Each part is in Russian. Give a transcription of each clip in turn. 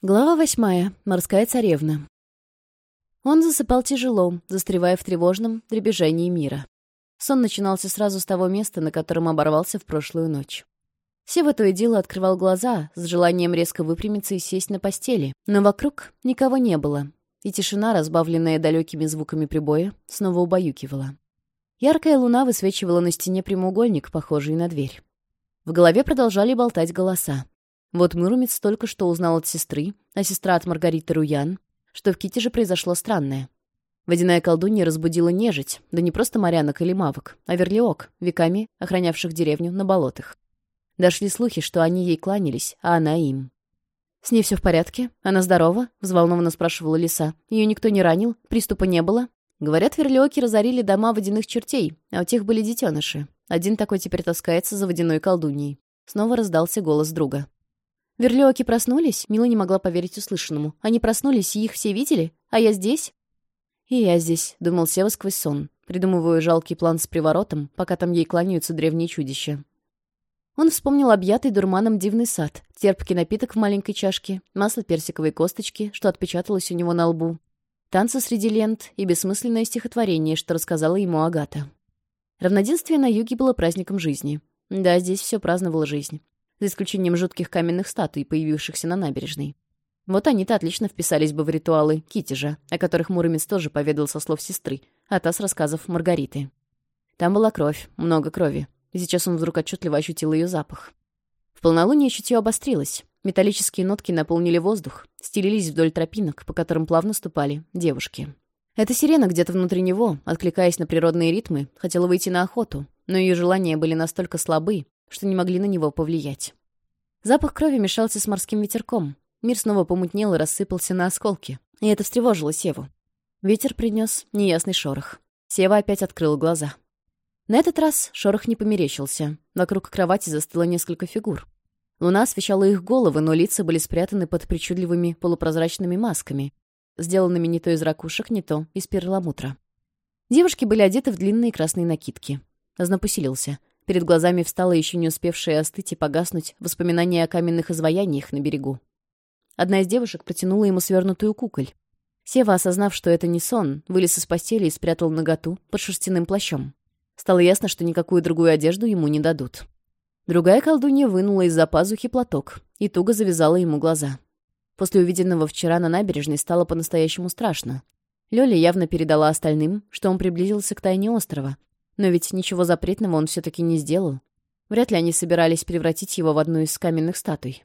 Глава восьмая. Морская царевна. Он засыпал тяжело, застревая в тревожном дребежении мира. Сон начинался сразу с того места, на котором оборвался в прошлую ночь. Сева то и дело открывал глаза, с желанием резко выпрямиться и сесть на постели, но вокруг никого не было, и тишина, разбавленная далекими звуками прибоя, снова убаюкивала. Яркая луна высвечивала на стене прямоугольник, похожий на дверь. В голове продолжали болтать голоса. Вот Муромец только что узнал от сестры, а сестра от Маргариты Руян, что в Ките же произошло странное. Водяная колдунья разбудила нежить, да не просто морянок или мавок, а верлиок, веками охранявших деревню на болотах. Дошли слухи, что они ей кланялись, а она им. «С ней все в порядке? Она здорова?» — взволнованно спрашивала лиса. «Ее никто не ранил? Приступа не было?» Говорят, верлиоки разорили дома водяных чертей, а у тех были детеныши. Один такой теперь таскается за водяной колдуньей. Снова раздался голос друга. Верлёки проснулись?» Мила не могла поверить услышанному. «Они проснулись, и их все видели? А я здесь?» «И я здесь», — думал Сева сквозь сон. Придумываю жалкий план с приворотом, пока там ей кланяются древние чудища. Он вспомнил объятый дурманом дивный сад, терпкий напиток в маленькой чашке, масло персиковой косточки, что отпечаталось у него на лбу, танцы среди лент и бессмысленное стихотворение, что рассказала ему Агата. Равноденствие на юге было праздником жизни. Да, здесь все праздновало жизнь за исключением жутких каменных статуй, появившихся на набережной. Вот они-то отлично вписались бы в ритуалы Китежа, о которых Муромец тоже поведал со слов сестры, а та с рассказов Маргариты. Там была кровь, много крови, и сейчас он вдруг отчетливо ощутил ее запах. В полнолуние чутье обострилось. Металлические нотки наполнили воздух, стелились вдоль тропинок, по которым плавно ступали девушки. Эта сирена где-то внутри него, откликаясь на природные ритмы, хотела выйти на охоту, но ее желания были настолько слабы, что не могли на него повлиять. Запах крови мешался с морским ветерком. Мир снова помутнел и рассыпался на осколки. И это встревожило Севу. Ветер принес неясный шорох. Сева опять открыл глаза. На этот раз шорох не померещился. Вокруг кровати застыло несколько фигур. Луна освещала их головы, но лица были спрятаны под причудливыми полупрозрачными масками, сделанными не то из ракушек, не то из перламутра. Девушки были одеты в длинные красные накидки. Знапусилился. Перед глазами встало еще не успевшее остыть и погаснуть воспоминание о каменных изваяниях на берегу. Одна из девушек протянула ему свернутую куколь. Сева, осознав, что это не сон, вылез из постели и спрятал наготу под шерстяным плащом. Стало ясно, что никакую другую одежду ему не дадут. Другая колдунья вынула из-за пазухи платок и туго завязала ему глаза. После увиденного вчера на набережной стало по-настоящему страшно. Лёля явно передала остальным, что он приблизился к тайне острова, но ведь ничего запретного он все-таки не сделал. Вряд ли они собирались превратить его в одну из каменных статуй.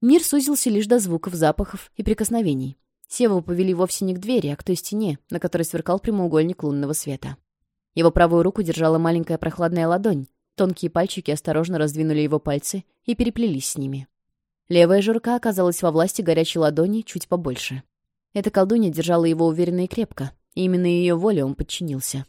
Мир сузился лишь до звуков, запахов и прикосновений. Севу повели вовсе не к двери, а к той стене, на которой сверкал прямоугольник лунного света. Его правую руку держала маленькая прохладная ладонь. Тонкие пальчики осторожно раздвинули его пальцы и переплелись с ними. Левая же рука оказалась во власти горячей ладони чуть побольше. Эта колдунья держала его уверенно и крепко, и именно ее воле он подчинился.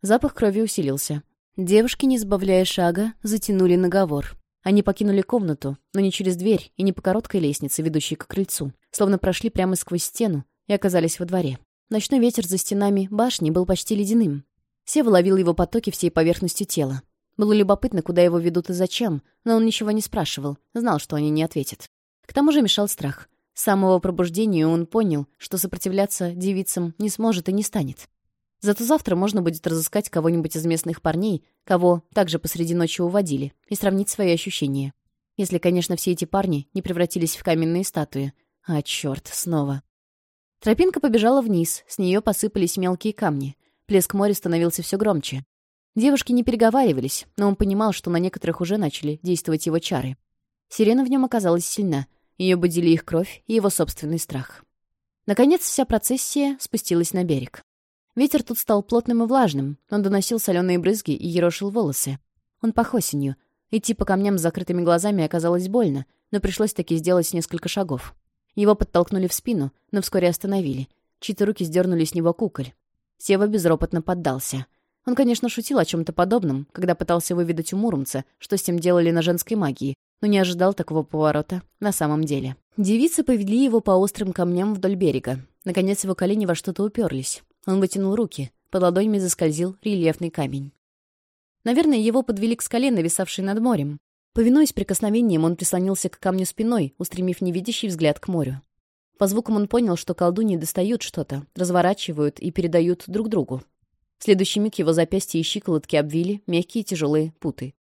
Запах крови усилился. Девушки, не сбавляя шага, затянули наговор. Они покинули комнату, но не через дверь и не по короткой лестнице, ведущей к крыльцу, словно прошли прямо сквозь стену и оказались во дворе. Ночной ветер за стенами башни был почти ледяным. Сева ловил его потоки всей поверхностью тела. Было любопытно, куда его ведут и зачем, но он ничего не спрашивал, знал, что они не ответят. К тому же мешал страх. С самого пробуждения он понял, что сопротивляться девицам не сможет и не станет. Зато завтра можно будет разыскать кого-нибудь из местных парней, кого также посреди ночи уводили, и сравнить свои ощущения. Если, конечно, все эти парни не превратились в каменные статуи. А, чёрт, снова. Тропинка побежала вниз, с нее посыпались мелкие камни. Плеск моря становился все громче. Девушки не переговаривались, но он понимал, что на некоторых уже начали действовать его чары. Сирена в нем оказалась сильна. её будили их кровь и его собственный страх. Наконец, вся процессия спустилась на берег. Ветер тут стал плотным и влажным. Он доносил соленые брызги и ерошил волосы. Он пах осенью. Идти по камням с закрытыми глазами оказалось больно, но пришлось таки сделать несколько шагов. Его подтолкнули в спину, но вскоре остановили. Чьи-то руки сдернули с него куколь. Сева безропотно поддался. Он, конечно, шутил о чем-то подобном, когда пытался выведать у Муромца, что с ним делали на женской магии, но не ожидал такого поворота на самом деле. Девицы повели его по острым камням вдоль берега. Наконец его колени во что-то уперлись. Он вытянул руки. Под ладонями заскользил рельефный камень. Наверное, его подвели к скале, нависавшей над морем. Повинуясь прикосновением, он прислонился к камню спиной, устремив невидящий взгляд к морю. По звукам он понял, что колдуни достают что-то, разворачивают и передают друг другу. В следующий миг его запястья и щиколотки обвили мягкие тяжелые путы.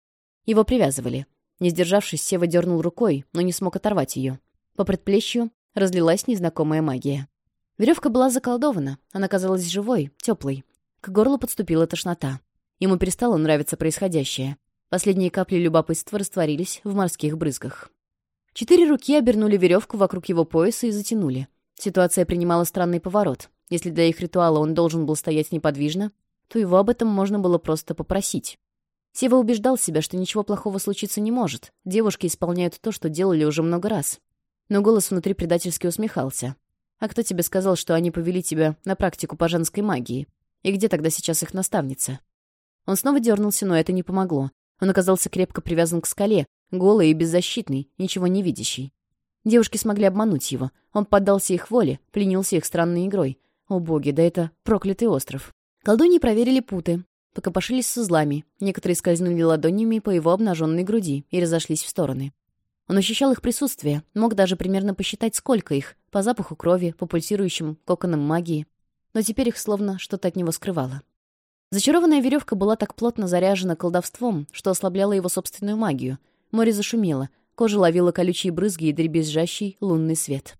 Его привязывали. Не сдержавшись, Сева дернул рукой, но не смог оторвать ее. По предплечью разлилась незнакомая магия. Веревка была заколдована, она казалась живой, теплой. К горлу подступила тошнота. Ему перестало нравиться происходящее. Последние капли любопытства растворились в морских брызгах. Четыре руки обернули веревку вокруг его пояса и затянули. Ситуация принимала странный поворот. Если для их ритуала он должен был стоять неподвижно, то его об этом можно было просто попросить. Сева убеждал себя, что ничего плохого случиться не может. Девушки исполняют то, что делали уже много раз. Но голос внутри предательски усмехался. А кто тебе сказал, что они повели тебя на практику по женской магии? И где тогда сейчас их наставница?» Он снова дернулся, но это не помогло. Он оказался крепко привязан к скале, голый и беззащитный, ничего не видящий. Девушки смогли обмануть его. Он поддался их воле, пленился их странной игрой. О боги, да это проклятый остров. Колдуньи проверили путы, покопошились с узлами. Некоторые скользнули ладонями по его обнаженной груди и разошлись в стороны. Он ощущал их присутствие, мог даже примерно посчитать, сколько их, по запаху крови, по пульсирующим коконам магии. Но теперь их словно что-то от него скрывало. Зачарованная веревка была так плотно заряжена колдовством, что ослабляла его собственную магию. Море зашумело, кожа ловила колючие брызги и дребезжащий лунный свет.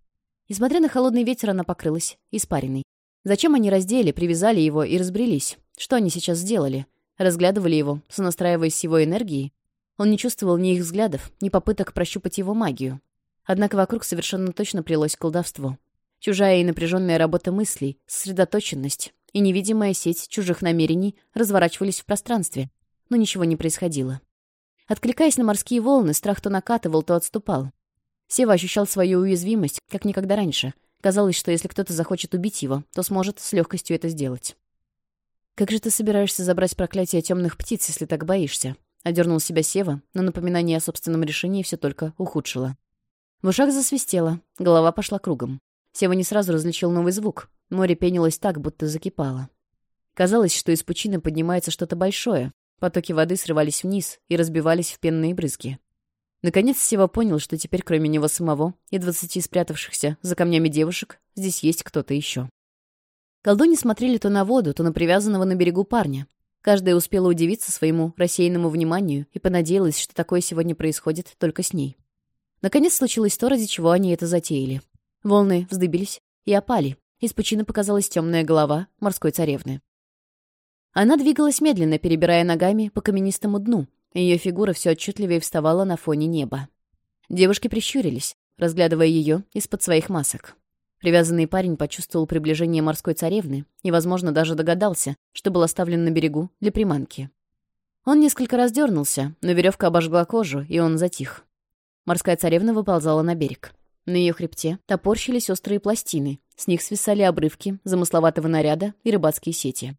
Несмотря на холодный ветер, она покрылась, испаренной. Зачем они раздели, привязали его и разбрелись? Что они сейчас сделали? Разглядывали его, сонастраиваясь с его энергией? Он не чувствовал ни их взглядов, ни попыток прощупать его магию. Однако вокруг совершенно точно прилось колдовство. Чужая и напряженная работа мыслей, сосредоточенность и невидимая сеть чужих намерений разворачивались в пространстве, но ничего не происходило. Откликаясь на морские волны, страх то накатывал, то отступал. Сева ощущал свою уязвимость, как никогда раньше. Казалось, что если кто-то захочет убить его, то сможет с легкостью это сделать. «Как же ты собираешься забрать проклятие темных птиц, если так боишься?» Одернул себя Сева, но напоминание о собственном решении все только ухудшило. В ушах засвистело, голова пошла кругом. Сева не сразу различил новый звук. Море пенилось так, будто закипало. Казалось, что из пучины поднимается что-то большое. Потоки воды срывались вниз и разбивались в пенные брызги. Наконец Сева понял, что теперь кроме него самого и двадцати спрятавшихся за камнями девушек здесь есть кто-то еще. Колдуни смотрели то на воду, то на привязанного на берегу парня. Каждая успела удивиться своему рассеянному вниманию и понадеялась, что такое сегодня происходит только с ней. Наконец случилось то, ради чего они это затеяли. Волны вздыбились и опали. Из пучины показалась темная голова морской царевны. Она двигалась медленно, перебирая ногами по каменистому дну. Ее фигура все отчетливее вставала на фоне неба. Девушки прищурились, разглядывая ее из-под своих масок. Привязанный парень почувствовал приближение морской царевны и, возможно, даже догадался, что был оставлен на берегу для приманки. Он несколько раз дернулся, но веревка обожгла кожу, и он затих. Морская царевна выползала на берег. На ее хребте топорщились острые пластины, с них свисали обрывки замысловатого наряда и рыбацкие сети.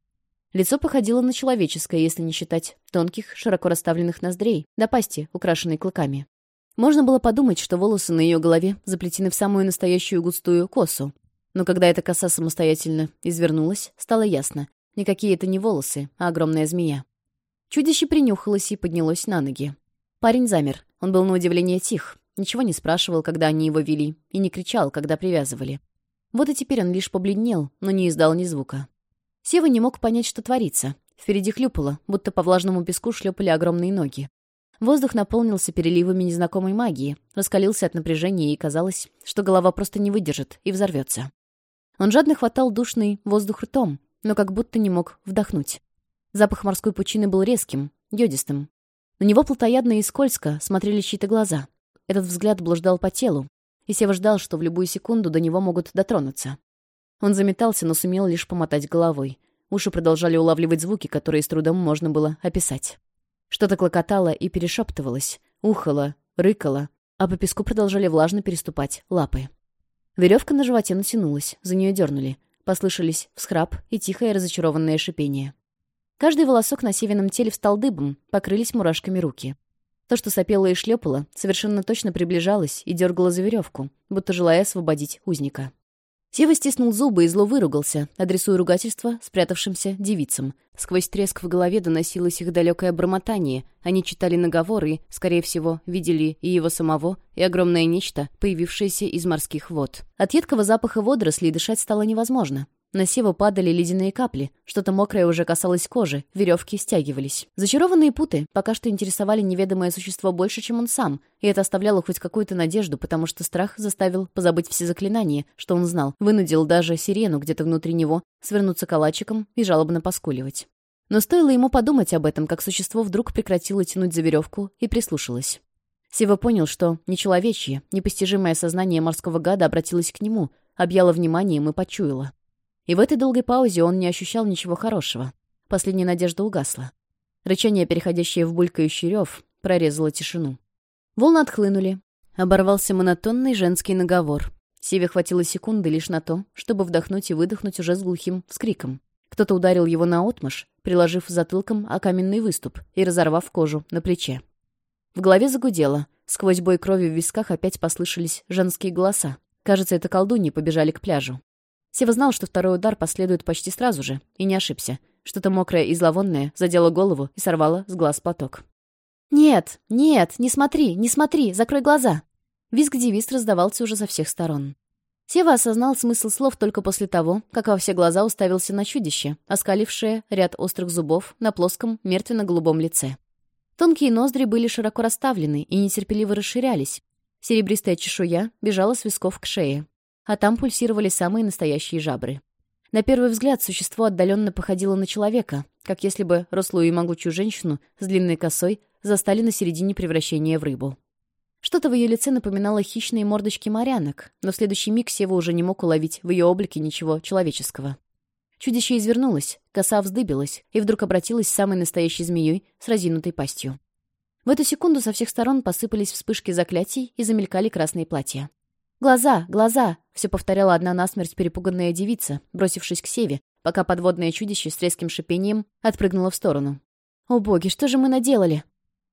Лицо походило на человеческое, если не считать тонких, широко расставленных ноздрей, до пасти, украшенной клыками. Можно было подумать, что волосы на ее голове заплетены в самую настоящую густую косу. Но когда эта коса самостоятельно извернулась, стало ясно. Никакие это не волосы, а огромная змея. Чудище принюхалось и поднялось на ноги. Парень замер. Он был на удивление тих. Ничего не спрашивал, когда они его вели, и не кричал, когда привязывали. Вот и теперь он лишь побледнел, но не издал ни звука. Сева не мог понять, что творится. Впереди хлюпало, будто по влажному песку шлепали огромные ноги. Воздух наполнился переливами незнакомой магии, раскалился от напряжения, и казалось, что голова просто не выдержит и взорвется. Он жадно хватал душный воздух ртом, но как будто не мог вдохнуть. Запах морской пучины был резким, йодистым. На него плотоядно и скользко смотрели чьи-то глаза. Этот взгляд блуждал по телу, и Сева ждал, что в любую секунду до него могут дотронуться. Он заметался, но сумел лишь помотать головой. Уши продолжали улавливать звуки, которые с трудом можно было описать. Что-то клокотало и перешептывалось, ухало, рыкало, а по песку продолжали влажно переступать лапы. Веревка на животе натянулась, за нее дернули. Послышались всхрап и тихое разочарованное шипение. Каждый волосок на севином теле встал дыбом, покрылись мурашками руки. То, что сопело и шлепало, совершенно точно приближалось и дергало за веревку, будто желая освободить узника. Сева стиснул зубы и зло выругался, адресуя ругательство спрятавшимся девицам. Сквозь треск в голове доносилось их далекое бормотание. Они читали наговоры и, скорее всего, видели и его самого, и огромное нечто, появившееся из морских вод. От едкого запаха водорослей дышать стало невозможно. На Сева падали ледяные капли, что-то мокрое уже касалось кожи, веревки стягивались. Зачарованные путы пока что интересовали неведомое существо больше, чем он сам, и это оставляло хоть какую-то надежду, потому что страх заставил позабыть все заклинания, что он знал, вынудил даже сирену где-то внутри него свернуться калачиком и жалобно поскуливать. Но стоило ему подумать об этом, как существо вдруг прекратило тянуть за веревку и прислушалось. Сева понял, что нечеловечье, непостижимое сознание морского гада обратилось к нему, объяло вниманием и почуяло. И в этой долгой паузе он не ощущал ничего хорошего. Последняя надежда угасла. Рычание, переходящее в булькающий рев, прорезало тишину. Волны отхлынули. Оборвался монотонный женский наговор. Севе хватило секунды лишь на то, чтобы вдохнуть и выдохнуть уже с глухим вскриком. Кто-то ударил его на наотмашь, приложив затылком о каменный выступ и разорвав кожу на плече. В голове загудело. Сквозь бой крови в висках опять послышались женские голоса. Кажется, это колдуньи побежали к пляжу. Сева знал, что второй удар последует почти сразу же, и не ошибся. Что-то мокрое и зловонное задело голову и сорвало с глаз поток. «Нет, нет, не смотри, не смотри, закрой глаза!» Визг девиз раздавался уже со всех сторон. Сева осознал смысл слов только после того, как во все глаза уставился на чудище, оскалившее ряд острых зубов на плоском, мертвенно-голубом лице. Тонкие ноздри были широко расставлены и нетерпеливо расширялись. Серебристая чешуя бежала с висков к шее, а там пульсировали самые настоящие жабры. На первый взгляд существо отдаленно походило на человека, как если бы рослую и могучую женщину с длинной косой застали на середине превращения в рыбу. Что-то в ее лице напоминало хищные мордочки морянок, но в следующий миг Сева уже не мог уловить в ее облике ничего человеческого. Чудище извернулось, коса вздыбилась и вдруг обратилась самой настоящей змеей с разинутой пастью. В эту секунду со всех сторон посыпались вспышки заклятий и замелькали красные платья. «Глаза, глаза!» — все повторяла одна насмерть перепуганная девица, бросившись к Севе, пока подводное чудище с резким шипением отпрыгнуло в сторону. «О боги, что же мы наделали?»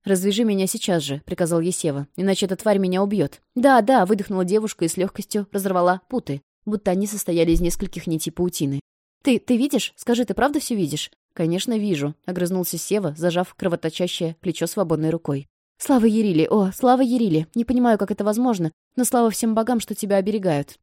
«Развяжи меня сейчас же», — приказал Есева, «иначе эта тварь меня убьет». «Да, да», — выдохнула девушка и с легкостью разорвала путы, будто они состояли из нескольких нитей паутины. «Ты, ты видишь? Скажи, ты правда все видишь?» «Конечно, вижу», — огрызнулся Сева, зажав кровоточащее плечо свободной рукой. «Слава Ерили, О, слава Ерили! Не понимаю, как это возможно, но слава всем богам, что тебя оберегают!»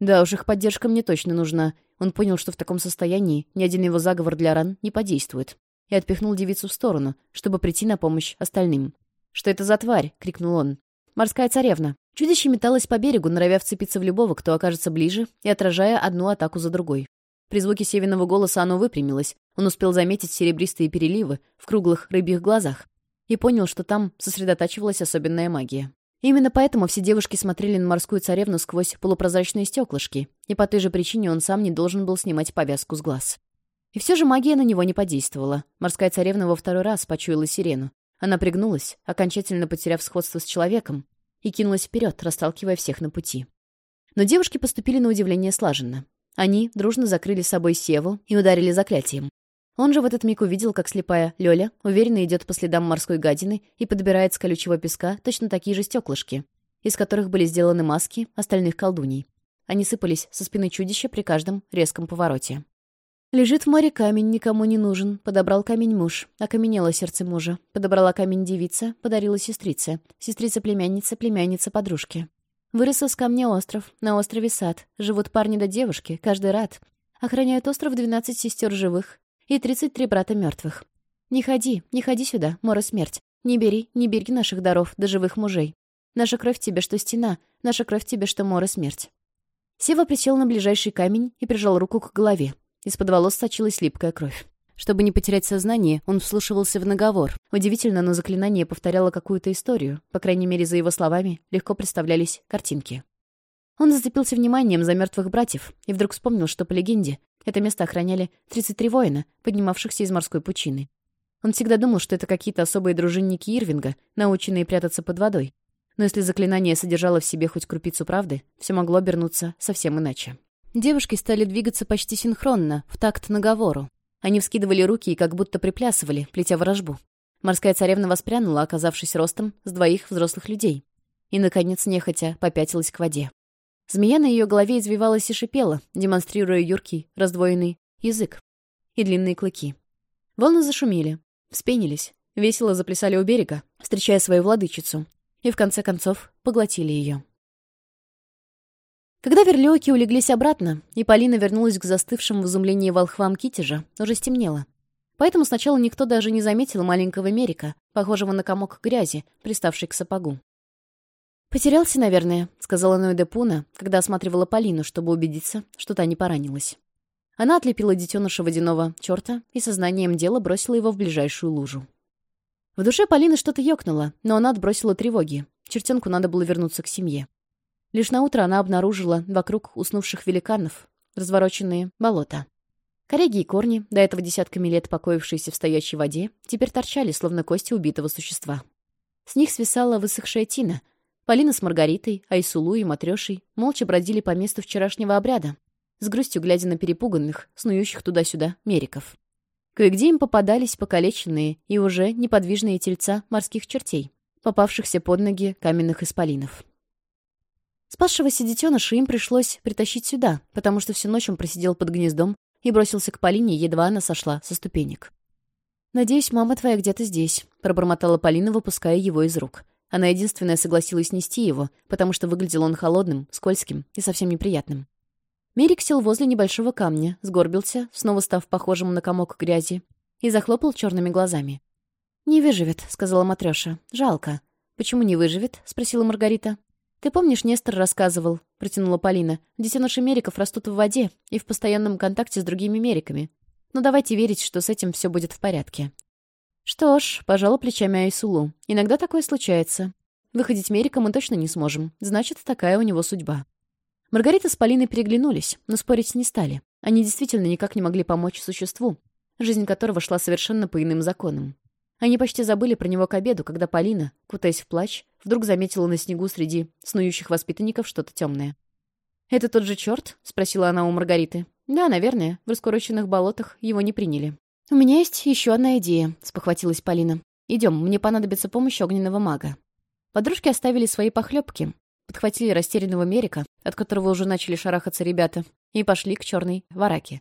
«Да уж, их поддержка мне точно нужна!» Он понял, что в таком состоянии ни один его заговор для ран не подействует, и отпихнул девицу в сторону, чтобы прийти на помощь остальным. «Что это за тварь?» — крикнул он. «Морская царевна!» Чудище металось по берегу, норовя вцепиться в любого, кто окажется ближе, и отражая одну атаку за другой. При звуке Севиного голоса оно выпрямилось. Он успел заметить серебристые переливы в круглых рыбьих глазах и понял, что там сосредотачивалась особенная магия. Именно поэтому все девушки смотрели на морскую царевну сквозь полупрозрачные стеклышки, и по той же причине он сам не должен был снимать повязку с глаз. И все же магия на него не подействовала. Морская царевна во второй раз почуяла сирену. Она пригнулась, окончательно потеряв сходство с человеком, и кинулась вперед, расталкивая всех на пути. Но девушки поступили на удивление слаженно. Они дружно закрыли собой Севу и ударили заклятием. Он же в этот миг увидел, как слепая Лёля уверенно идет по следам морской гадины и подбирает с колючего песка точно такие же стеклышки, из которых были сделаны маски остальных колдуней. Они сыпались со спины чудища при каждом резком повороте. «Лежит в море камень, никому не нужен», — подобрал камень муж, окаменело сердце мужа, подобрала камень девица, подарила сестрице, сестрица-племянница, племянница подружки. Вырос из камня остров, на острове сад, живут парни да девушки, каждый рад. Охраняют остров 12 сестер живых, и 33 брата мертвых. «Не ходи, не ходи сюда, Мора Смерть. Не бери, не береги наших даров, до да живых мужей. Наша кровь тебе, что стена, наша кровь тебе, что Мора Смерть». Сева присел на ближайший камень и прижал руку к голове. Из-под волос сочилась липкая кровь. Чтобы не потерять сознание, он вслушивался в наговор. Удивительно, но заклинание повторяло какую-то историю. По крайней мере, за его словами легко представлялись картинки. Он зацепился вниманием за мертвых братьев и вдруг вспомнил, что по легенде это место охраняли 33 воина, поднимавшихся из морской пучины. Он всегда думал, что это какие-то особые дружинники Ирвинга, наученные прятаться под водой. Но если заклинание содержало в себе хоть крупицу правды, все могло обернуться совсем иначе. Девушки стали двигаться почти синхронно, в такт наговору. Они вскидывали руки и как будто приплясывали, плетя ворожбу. Морская царевна воспрянула, оказавшись ростом с двоих взрослых людей. И, наконец, нехотя попятилась к воде. Змея на ее голове извивалась и шипела, демонстрируя юркий, раздвоенный язык и длинные клыки. Волны зашумели, вспенились, весело заплясали у берега, встречая свою владычицу, и в конце концов поглотили ее. Когда верлёки улеглись обратно, и Полина вернулась к застывшим в изумлении волхвам китежа, уже стемнело. Поэтому сначала никто даже не заметил маленького Мерика, похожего на комок грязи, приставший к сапогу. «Потерялся, наверное», сказала Ноэда Пуна, когда осматривала Полину, чтобы убедиться, что та не поранилась. Она отлепила детеныша водяного черта и сознанием дела бросила его в ближайшую лужу. В душе Полины что-то ёкнуло, но она отбросила тревоги. Чертенку надо было вернуться к семье. Лишь на утро она обнаружила вокруг уснувших великанов развороченные болота. Кореги и корни, до этого десятками лет покоившиеся в стоячей воде, теперь торчали, словно кости убитого существа. С них свисала высохшая тина — Полина с Маргаритой, Айсулу и Матрешей молча бродили по месту вчерашнего обряда, с грустью глядя на перепуганных, снующих туда-сюда мериков. Кое-где им попадались покалеченные и уже неподвижные тельца морских чертей, попавшихся под ноги каменных исполинов. Спасшегося детеныша им пришлось притащить сюда, потому что всю ночь он просидел под гнездом и бросился к Полине, едва она сошла со ступенек. «Надеюсь, мама твоя где-то здесь», — пробормотала Полина, выпуская его из рук. Она единственная согласилась нести его, потому что выглядел он холодным, скользким и совсем неприятным. Мерик сел возле небольшого камня, сгорбился, снова став похожим на комок грязи, и захлопал черными глазами. «Не выживет», — сказала Матрёша. «Жалко». «Почему не выживет?» — спросила Маргарита. «Ты помнишь, Нестор рассказывал», — протянула Полина. «Детеныши мериков растут в воде и в постоянном контакте с другими мериками. Но давайте верить, что с этим все будет в порядке. «Что ж», — пожала плечами Айсулу, — «иногда такое случается. Выходить Мерика мы точно не сможем. Значит, такая у него судьба». Маргарита с Полиной переглянулись, но спорить не стали. Они действительно никак не могли помочь существу, жизнь которого шла совершенно по иным законам. Они почти забыли про него к обеду, когда Полина, кутаясь в плач, вдруг заметила на снегу среди снующих воспитанников что-то темное. «Это тот же черт?» — спросила она у Маргариты. «Да, наверное. В раскороченных болотах его не приняли». «У меня есть еще одна идея», — спохватилась Полина. «Идем, мне понадобится помощь огненного мага». Подружки оставили свои похлебки, подхватили растерянного Мерика, от которого уже начали шарахаться ребята, и пошли к черной вараке.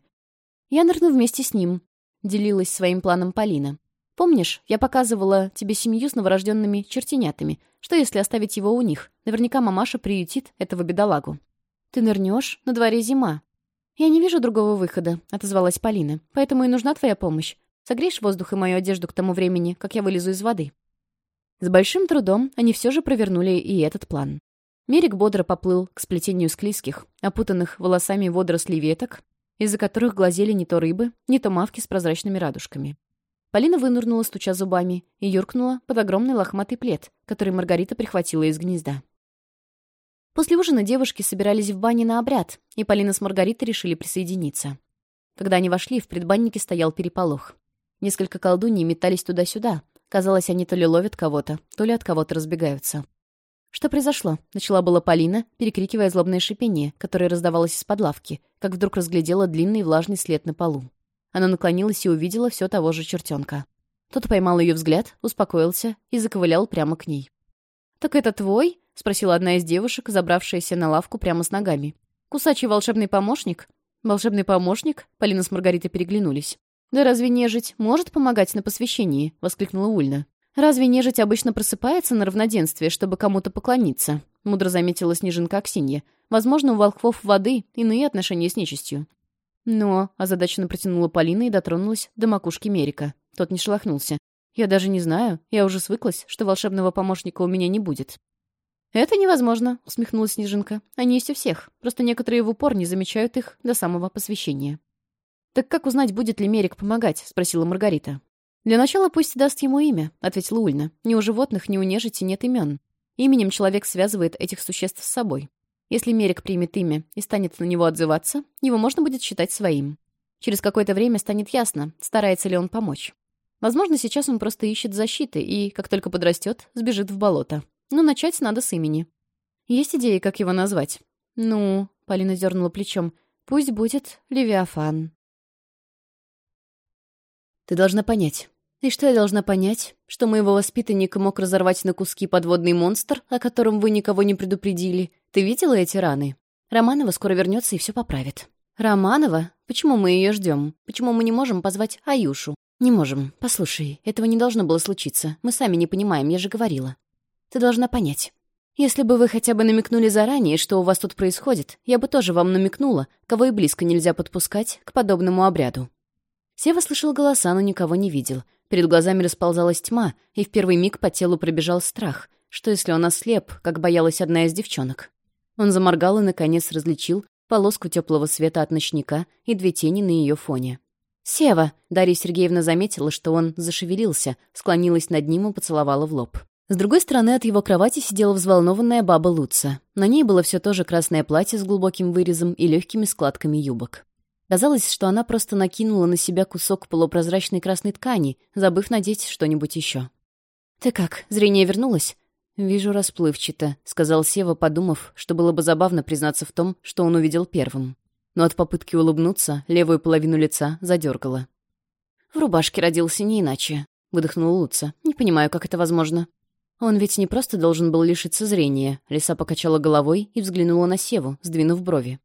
«Я нырну вместе с ним», — делилась своим планом Полина. «Помнишь, я показывала тебе семью с новорожденными чертенятами? Что, если оставить его у них? Наверняка мамаша приютит этого бедолагу». «Ты нырнешь? На дворе зима. «Я не вижу другого выхода», — отозвалась Полина. «Поэтому и нужна твоя помощь. Согреешь воздух и мою одежду к тому времени, как я вылезу из воды». С большим трудом они все же провернули и этот план. Мерик бодро поплыл к сплетению склизких, опутанных волосами водорослей веток, из-за которых глазели не то рыбы, не то мавки с прозрачными радужками. Полина вынырнула, стуча зубами, и юркнула под огромный лохматый плед, который Маргарита прихватила из гнезда. После ужина девушки собирались в бане на обряд, и Полина с Маргаритой решили присоединиться. Когда они вошли, в предбаннике стоял переполох. Несколько колдуньи метались туда-сюда. Казалось, они то ли ловят кого-то, то ли от кого-то разбегаются. «Что произошло?» — начала была Полина, перекрикивая злобное шипение, которое раздавалось из-под лавки, как вдруг разглядела длинный влажный след на полу. Она наклонилась и увидела все того же чертенка. Тот поймал ее взгляд, успокоился и заковылял прямо к ней. «Так это твой?» спросила одна из девушек, забравшаяся на лавку прямо с ногами. «Кусачий волшебный помощник?» «Волшебный помощник?» Полина с Маргаритой переглянулись. «Да разве нежить может помогать на посвящении?» — воскликнула Ульна. «Разве нежить обычно просыпается на равноденствие, чтобы кому-то поклониться?» — мудро заметила Снежинка Аксинья. «Возможно, у волхвов воды иные отношения с нечистью». «Но...» — озадаченно протянула Полина и дотронулась до макушки Мерика. Тот не шелохнулся. «Я даже не знаю. Я уже свыклась, что волшебного помощника у меня не будет». «Это невозможно», — усмехнулась Снежинка. «Они есть у всех. Просто некоторые в упор не замечают их до самого посвящения». «Так как узнать, будет ли Мерик помогать?» — спросила Маргарита. «Для начала пусть даст ему имя», — ответила Ульна. «Ни у животных, ни у нежити нет имен. Именем человек связывает этих существ с собой. Если Мерик примет имя и станет на него отзываться, его можно будет считать своим. Через какое-то время станет ясно, старается ли он помочь. Возможно, сейчас он просто ищет защиты и, как только подрастет, сбежит в болото. Но начать надо с имени. Есть идеи, как его назвать? Ну, Полина дернула плечом. Пусть будет Левиафан. Ты должна понять. И что я должна понять? Что моего воспитанника мог разорвать на куски подводный монстр, о котором вы никого не предупредили? Ты видела эти раны? Романова скоро вернется и все поправит. Романова? Почему мы ее ждем? Почему мы не можем позвать Аюшу? Не можем. Послушай, этого не должно было случиться. Мы сами не понимаем, я же говорила. Ты должна понять. Если бы вы хотя бы намекнули заранее, что у вас тут происходит, я бы тоже вам намекнула, кого и близко нельзя подпускать к подобному обряду». Сева слышал голоса, но никого не видел. Перед глазами расползалась тьма, и в первый миг по телу пробежал страх, что если он ослеп, как боялась одна из девчонок. Он заморгал и, наконец, различил полоску теплого света от ночника и две тени на ее фоне. «Сева!» — Дарья Сергеевна заметила, что он зашевелился, склонилась над ним и поцеловала в лоб. С другой стороны от его кровати сидела взволнованная баба Луца. На ней было все то же красное платье с глубоким вырезом и легкими складками юбок. Казалось, что она просто накинула на себя кусок полупрозрачной красной ткани, забыв надеть что-нибудь еще. «Ты как, зрение вернулось?» «Вижу расплывчато», — сказал Сева, подумав, что было бы забавно признаться в том, что он увидел первым. Но от попытки улыбнуться левую половину лица задергала. «В рубашке родился не иначе», — выдохнула Луца. «Не понимаю, как это возможно». Он ведь не просто должен был лишиться зрения. Лиса покачала головой и взглянула на Севу, сдвинув брови.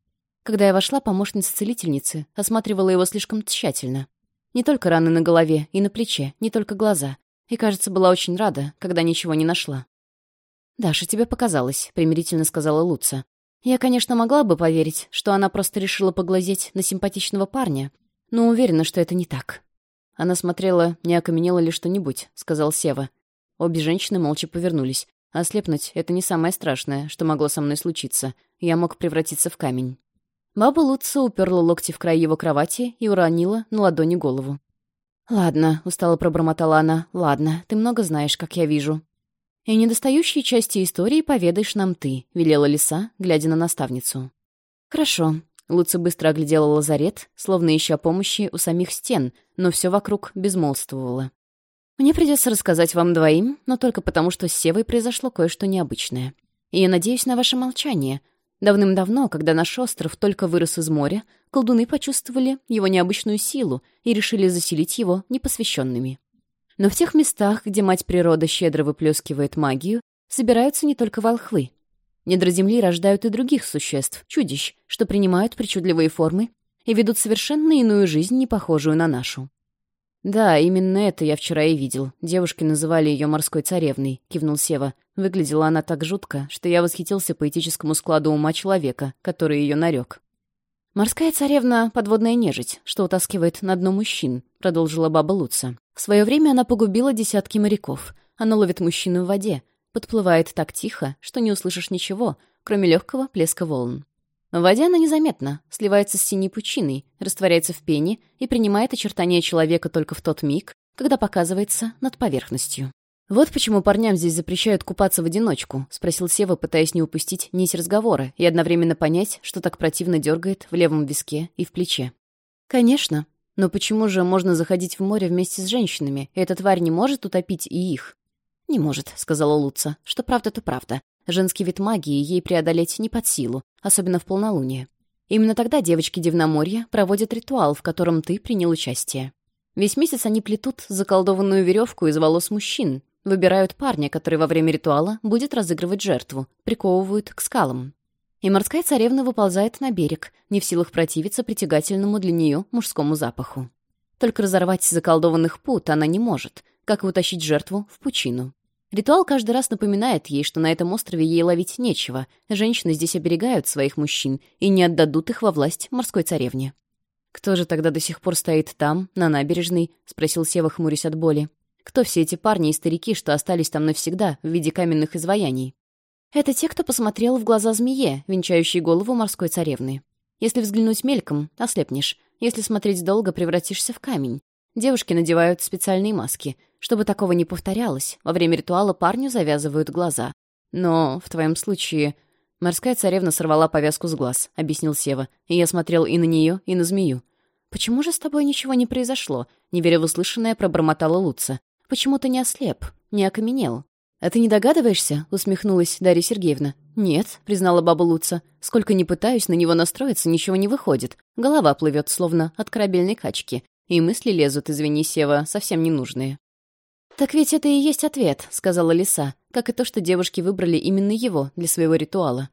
Когда я вошла, помощница целительницы осматривала его слишком тщательно. Не только раны на голове и на плече, не только глаза. И, кажется, была очень рада, когда ничего не нашла. «Даша, тебе показалось», — примирительно сказала Луца. «Я, конечно, могла бы поверить, что она просто решила поглазеть на симпатичного парня, но уверена, что это не так». Она смотрела, не окаменела ли что-нибудь, — сказал Сева. Обе женщины молча повернулись. А Ослепнуть — это не самое страшное, что могло со мной случиться. Я мог превратиться в камень. Баба Луца уперла локти в край его кровати и уронила на ладони голову. «Ладно», — устало пробормотала она, — «ладно, ты много знаешь, как я вижу». «И недостающие части истории поведаешь нам ты», — велела лиса, глядя на наставницу. «Хорошо». Луца быстро оглядела лазарет, словно ища помощи у самих стен, но все вокруг безмолвствовало. Мне придется рассказать вам двоим, но только потому, что с Севой произошло кое-что необычное. И я надеюсь на ваше молчание. Давным-давно, когда наш остров только вырос из моря, колдуны почувствовали его необычную силу и решили заселить его непосвященными. Но в тех местах, где мать природа щедро выплескивает магию, собираются не только волхвы. Недра земли рождают и других существ, чудищ, что принимают причудливые формы и ведут совершенно иную жизнь, не похожую на нашу. «Да, именно это я вчера и видел. Девушки называли ее морской царевной», — кивнул Сева. Выглядела она так жутко, что я восхитился поэтическому складу ума человека, который ее нарек. «Морская царевна — подводная нежить, что утаскивает на дно мужчин», — продолжила баба Луца. «В свое время она погубила десятки моряков. Она ловит мужчину в воде, подплывает так тихо, что не услышишь ничего, кроме легкого плеска волн воде она незаметна, сливается с синей пучиной, растворяется в пене и принимает очертания человека только в тот миг, когда показывается над поверхностью. «Вот почему парням здесь запрещают купаться в одиночку», — спросил Сева, пытаясь не упустить нить разговора и одновременно понять, что так противно дергает в левом виске и в плече. «Конечно. Но почему же можно заходить в море вместе с женщинами, и эта тварь не может утопить и их?» «Не может», — сказала Луца. «Что правда, то правда. Женский вид магии ей преодолеть не под силу, особенно в полнолуние. Именно тогда девочки Дивноморья проводят ритуал, в котором ты принял участие. Весь месяц они плетут заколдованную веревку из волос мужчин, выбирают парня, который во время ритуала будет разыгрывать жертву, приковывают к скалам. И морская царевна выползает на берег, не в силах противиться притягательному для нее мужскому запаху. Только разорвать заколдованных пут она не может, как и утащить жертву в пучину. Ритуал каждый раз напоминает ей, что на этом острове ей ловить нечего. Женщины здесь оберегают своих мужчин и не отдадут их во власть морской царевне. «Кто же тогда до сих пор стоит там, на набережной?» — спросил Сева, хмурясь от боли. «Кто все эти парни и старики, что остались там навсегда, в виде каменных изваяний?» «Это те, кто посмотрел в глаза змее, венчающей голову морской царевны. Если взглянуть мельком, ослепнешь. Если смотреть долго, превратишься в камень. Девушки надевают специальные маски — чтобы такого не повторялось, во время ритуала парню завязывают глаза. Но в твоем случае... Морская царевна сорвала повязку с глаз, объяснил Сева, и я смотрел и на нее, и на змею. «Почему же с тобой ничего не произошло?» Не в услышанное, пробормотала Луца. «Почему ты не ослеп, не окаменел?» «А ты не догадываешься?» — усмехнулась Дарья Сергеевна. «Нет», — признала баба Луца. «Сколько не пытаюсь на него настроиться, ничего не выходит. Голова плывет, словно от корабельной качки. И мысли лезут, извини, Сева, совсем ненужные». «Так ведь это и есть ответ», — сказала лиса, как и то, что девушки выбрали именно его для своего ритуала.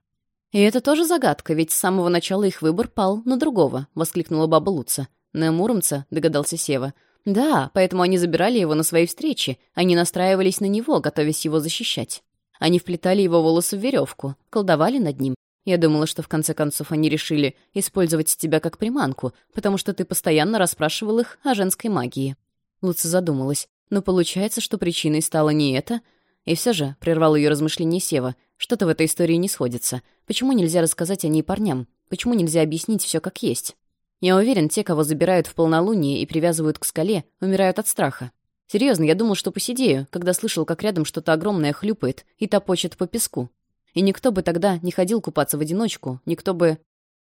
«И это тоже загадка, ведь с самого начала их выбор пал на другого», — воскликнула баба Луца. «На Муромца», — догадался Сева. «Да, поэтому они забирали его на свои встречи, они настраивались на него, готовясь его защищать. Они вплетали его волосы в веревку, колдовали над ним. Я думала, что в конце концов они решили использовать тебя как приманку, потому что ты постоянно расспрашивал их о женской магии». Луца задумалась. Но получается, что причиной стало не это. И все же, прервал ее размышление Сева, что-то в этой истории не сходится. Почему нельзя рассказать о ней парням? Почему нельзя объяснить все как есть? Я уверен, те, кого забирают в полнолуние и привязывают к скале, умирают от страха. Серьезно, я думал, что посидею, когда слышал, как рядом что-то огромное хлюпает и топочет по песку. И никто бы тогда не ходил купаться в одиночку, никто бы...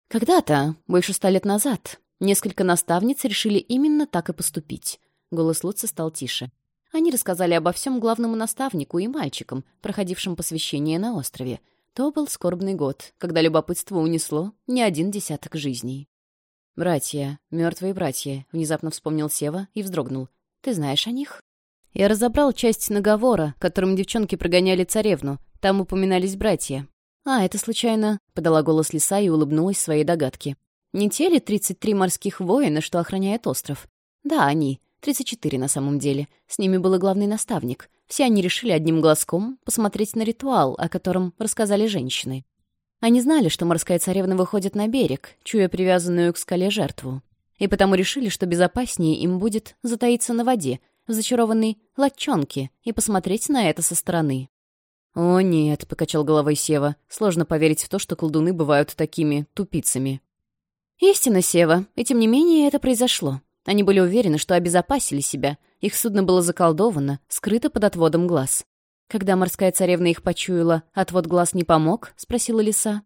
Когда-то, больше ста лет назад, несколько наставниц решили именно так и поступить. Голос Луца стал тише. Они рассказали обо всем главному наставнику и мальчикам, проходившим посвящение на острове. То был скорбный год, когда любопытство унесло не один десяток жизней. «Братья, мертвые братья», — внезапно вспомнил Сева и вздрогнул. «Ты знаешь о них?» Я разобрал часть наговора, которым девчонки прогоняли царевну. Там упоминались братья. «А, это случайно», — подала голос лиса и улыбнулась своей догадке. «Не те ли 33 морских воина, что охраняют остров?» «Да, они. 34 на самом деле. С ними был главный наставник. Все они решили одним глазком посмотреть на ритуал, о котором рассказали женщины. Они знали, что морская царевна выходит на берег, чуя привязанную к скале жертву. И потому решили, что безопаснее им будет затаиться на воде, в зачарованной латчонке, и посмотреть на это со стороны. «О нет», — покачал головой Сева, — «сложно поверить в то, что колдуны бывают такими тупицами». «Истина, Сева, и тем не менее это произошло. Они были уверены, что обезопасили себя. Их судно было заколдовано, скрыто под отводом глаз. «Когда морская царевна их почуяла, отвод глаз не помог?» — спросила лиса.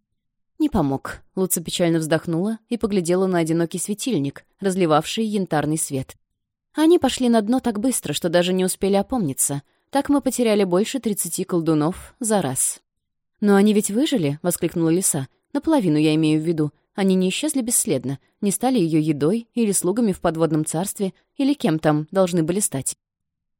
«Не помог». Луца печально вздохнула и поглядела на одинокий светильник, разливавший янтарный свет. Они пошли на дно так быстро, что даже не успели опомниться. Так мы потеряли больше тридцати колдунов за раз. «Но они ведь выжили?» — воскликнула лиса. «Наполовину я имею в виду. Они не исчезли бесследно, не стали ее едой или слугами в подводном царстве, или кем там должны были стать.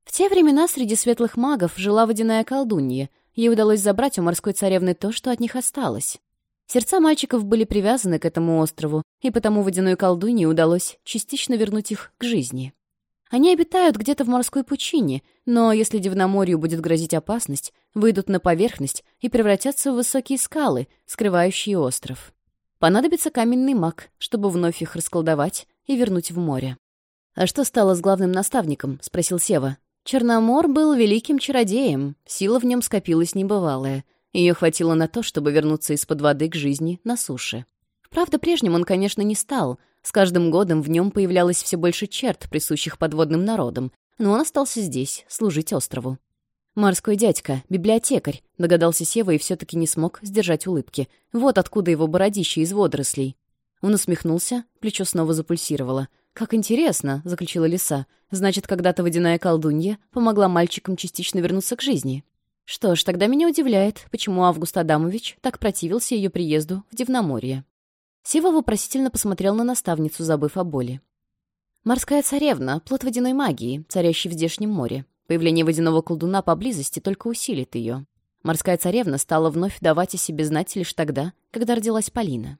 В те времена среди светлых магов жила водяная колдунья. Ей удалось забрать у морской царевны то, что от них осталось. Сердца мальчиков были привязаны к этому острову, и потому водяной колдунье удалось частично вернуть их к жизни. Они обитают где-то в морской пучине, но если Дивноморью будет грозить опасность, выйдут на поверхность и превратятся в высокие скалы, скрывающие остров. Понадобится каменный маг, чтобы вновь их расколдовать и вернуть в море. «А что стало с главным наставником?» — спросил Сева. Черномор был великим чародеем, сила в нем скопилась небывалая. Ее хватило на то, чтобы вернуться из-под воды к жизни на суше. Правда, прежним он, конечно, не стал. С каждым годом в нем появлялось все больше черт, присущих подводным народам, но он остался здесь, служить острову. «Морской дядька, библиотекарь», — догадался Сева и все таки не смог сдержать улыбки. «Вот откуда его бородище из водорослей». Он усмехнулся, плечо снова запульсировало. «Как интересно», — заключила лиса. «Значит, когда-то водяная колдунья помогла мальчикам частично вернуться к жизни». Что ж, тогда меня удивляет, почему Август Адамович так противился ее приезду в Дивноморье. Сева вопросительно посмотрел на наставницу, забыв о боли. «Морская царевна, плод водяной магии, царящий в здешнем море. Появление водяного колдуна поблизости только усилит ее. Морская царевна стала вновь давать о себе знать лишь тогда, когда родилась Полина.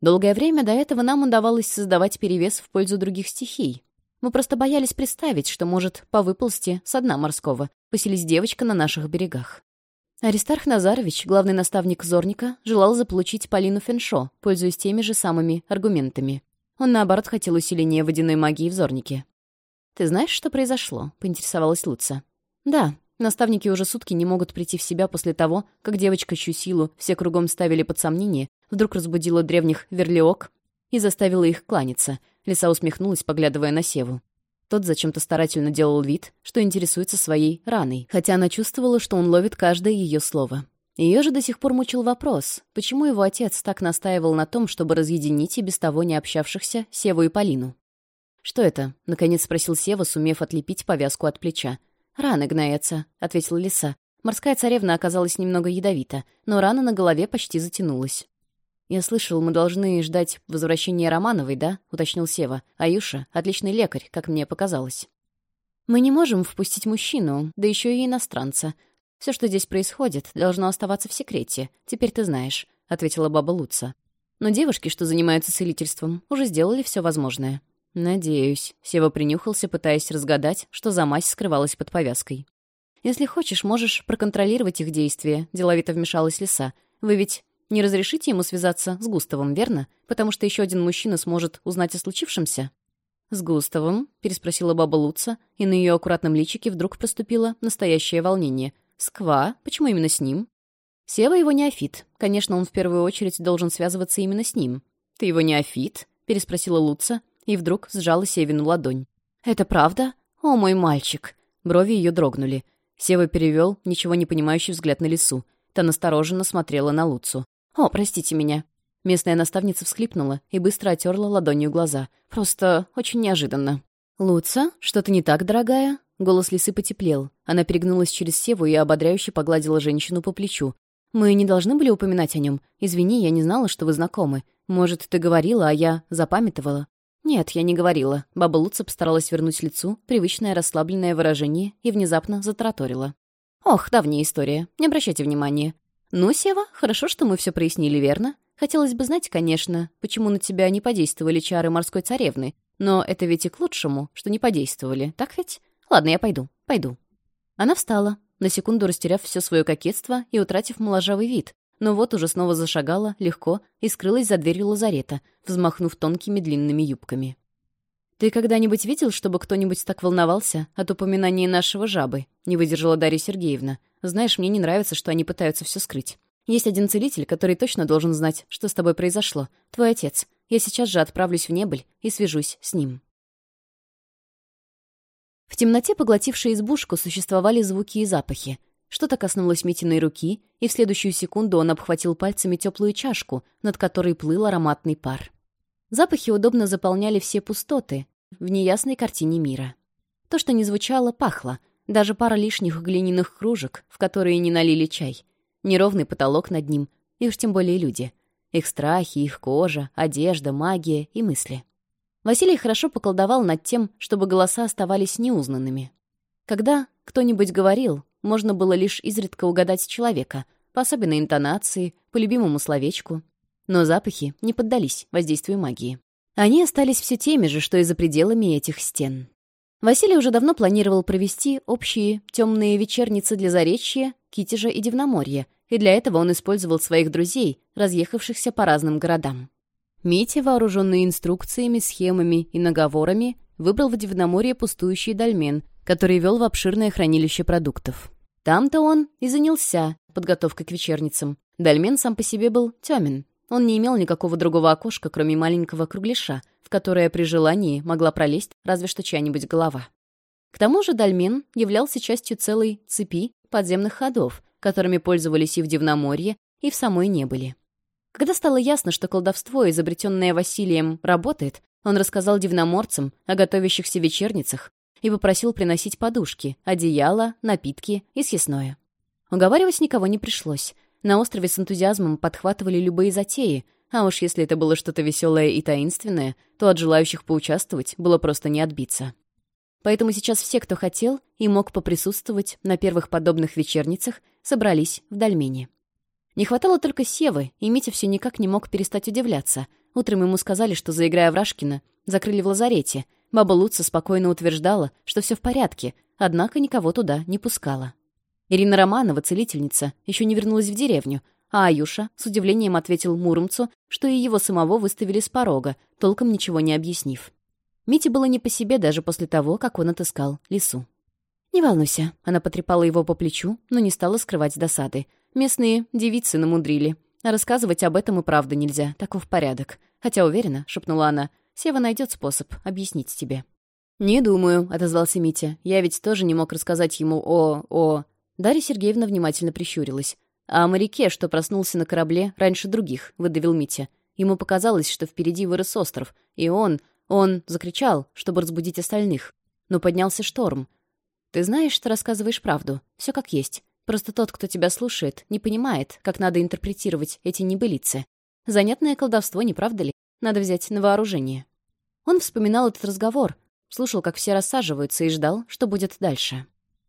Долгое время до этого нам удавалось создавать перевес в пользу других стихий. Мы просто боялись представить, что может повыползти со дна морского, поселись девочка на наших берегах. Аристарх Назарович, главный наставник Зорника, желал заполучить Полину Феншо, пользуясь теми же самыми аргументами. Он, наоборот, хотел усиления водяной магии в Зорнике. «Ты знаешь, что произошло?» — поинтересовалась Луца. «Да. Наставники уже сутки не могут прийти в себя после того, как девочка, чью силу все кругом ставили под сомнение, вдруг разбудила древних верлиок и заставила их кланяться». Лиса усмехнулась, поглядывая на Севу. Тот зачем-то старательно делал вид, что интересуется своей раной, хотя она чувствовала, что он ловит каждое ее слово. Ее же до сих пор мучил вопрос, почему его отец так настаивал на том, чтобы разъединить и без того не общавшихся Севу и Полину. «Что это?» — наконец спросил Сева, сумев отлепить повязку от плеча. «Рана гнается, — ответила лиса. Морская царевна оказалась немного ядовита, но рана на голове почти затянулась. «Я слышал, мы должны ждать возвращения Романовой, да?» — уточнил Сева. «А Юша — отличный лекарь, как мне показалось». «Мы не можем впустить мужчину, да еще и иностранца. Все, что здесь происходит, должно оставаться в секрете. Теперь ты знаешь», — ответила баба Луца. «Но девушки, что занимаются целительством, уже сделали все возможное». «Надеюсь». Сева принюхался, пытаясь разгадать, что за мазь скрывалась под повязкой. «Если хочешь, можешь проконтролировать их действия», — деловито вмешалась Лиса. «Вы ведь не разрешите ему связаться с Густавом, верно? Потому что еще один мужчина сможет узнать о случившемся?» «С Густавом?» — переспросила баба Луца, и на ее аккуратном личике вдруг проступило настоящее волнение. «Сква? Почему именно с ним?» «Сева его неофит. Конечно, он в первую очередь должен связываться именно с ним». «Ты его неофит?» — переспросила Луца, и вдруг сжала Севину ладонь. «Это правда? О, мой мальчик!» Брови ее дрогнули. Сева перевел ничего не понимающий взгляд на лису. Та настороженно смотрела на Луцу. «О, простите меня». Местная наставница всхлипнула и быстро отерла ладонью глаза. «Просто очень неожиданно». «Луца, что-то не так, дорогая?» Голос лисы потеплел. Она перегнулась через Севу и ободряюще погладила женщину по плечу. «Мы не должны были упоминать о нем. Извини, я не знала, что вы знакомы. Может, ты говорила, а я запамятовала. Нет, я не говорила. Баба Луцеп старалась вернуть лицу привычное расслабленное выражение и внезапно затараторила. Ох, давняя история. Не обращайте внимания. Ну, Сева, хорошо, что мы все прояснили, верно? Хотелось бы знать, конечно, почему на тебя не подействовали чары морской царевны, но это ведь и к лучшему, что не подействовали, так ведь? Ладно, я пойду, пойду. Она встала, на секунду растеряв все свое кокетство и утратив моложавый вид, но вот уже снова зашагала, легко, и скрылась за дверью лазарета, взмахнув тонкими длинными юбками. «Ты когда-нибудь видел, чтобы кто-нибудь так волновался от упоминания нашего жабы?» — не выдержала Дарья Сергеевна. «Знаешь, мне не нравится, что они пытаются все скрыть. Есть один целитель, который точно должен знать, что с тобой произошло. Твой отец. Я сейчас же отправлюсь в Небыль и свяжусь с ним». В темноте, поглотившей избушку, существовали звуки и запахи — что-то коснулось Митиной руки, и в следующую секунду он обхватил пальцами теплую чашку, над которой плыл ароматный пар. Запахи удобно заполняли все пустоты в неясной картине мира. То, что не звучало, пахло, даже пара лишних глиняных кружек, в которые не налили чай, неровный потолок над ним, и уж тем более люди. Их страхи, их кожа, одежда, магия и мысли. Василий хорошо поколдовал над тем, чтобы голоса оставались неузнанными. Когда кто-нибудь говорил, можно было лишь изредка угадать человека, по особенной интонации, по любимому словечку. Но запахи не поддались воздействию магии. Они остались все теми же, что и за пределами этих стен. Василий уже давно планировал провести общие темные вечерницы для Заречья, Китежа и Дивноморья, и для этого он использовал своих друзей, разъехавшихся по разным городам. Митя, вооруженный инструкциями, схемами и наговорами, выбрал в Дивноморье пустующий дольмен, который вел в обширное хранилище продуктов. Там-то он и занялся подготовкой к вечерницам. Дольмен сам по себе был темен. Он не имел никакого другого окошка, кроме маленького кругляша, в которое при желании могла пролезть разве что чья-нибудь голова. К тому же дольмен являлся частью целой цепи подземных ходов, которыми пользовались и в Дивноморье, и в самой не были. Когда стало ясно, что колдовство, изобретенное Василием, работает, он рассказал дивноморцам о готовящихся вечерницах и попросил приносить подушки, одеяло, напитки и съестное. Уговаривать никого не пришлось. На острове с энтузиазмом подхватывали любые затеи, а уж если это было что-то веселое и таинственное, то от желающих поучаствовать было просто не отбиться. Поэтому сейчас все, кто хотел и мог поприсутствовать на первых подобных вечерницах, собрались в Дальмене. Не хватало только Севы, и Митя все никак не мог перестать удивляться — Утром ему сказали, что, заиграя в Рашкина, закрыли в лазарете. Баба Луца спокойно утверждала, что все в порядке, однако никого туда не пускала. Ирина Романова, целительница, еще не вернулась в деревню, а Аюша с удивлением ответил Муромцу, что и его самого выставили с порога, толком ничего не объяснив. Мите было не по себе даже после того, как он отыскал лесу. «Не волнуйся», — она потрепала его по плечу, но не стала скрывать досады. «Местные девицы намудрили. А рассказывать об этом и правда нельзя, таков порядок. Хотя уверена, шепнула она, Сева найдет способ объяснить тебе. «Не думаю», — отозвался Митя. «Я ведь тоже не мог рассказать ему о... о...» Дарья Сергеевна внимательно прищурилась. «А о моряке, что проснулся на корабле раньше других», — выдавил Митя. Ему показалось, что впереди вырос остров, и он... он закричал, чтобы разбудить остальных. Но поднялся шторм. «Ты знаешь, что рассказываешь правду. Все как есть. Просто тот, кто тебя слушает, не понимает, как надо интерпретировать эти небылицы. Занятное колдовство, не правда ли? Надо взять на вооружение. Он вспоминал этот разговор, слушал, как все рассаживаются, и ждал, что будет дальше.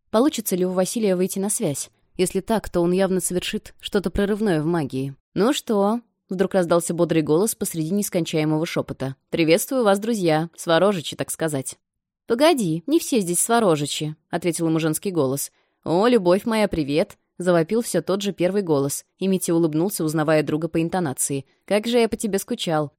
Получится ли у Василия выйти на связь? Если так, то он явно совершит что-то прорывное в магии. «Ну что?» — вдруг раздался бодрый голос посреди нескончаемого шепота. «Приветствую вас, друзья, сворожичи, так сказать». «Погоди, не все здесь сворожичи», — ответил ему женский голос. «О, любовь моя, привет! — завопил все тот же первый голос, и Митя улыбнулся, узнавая друга по интонации. «Как же я по тебе скучал!»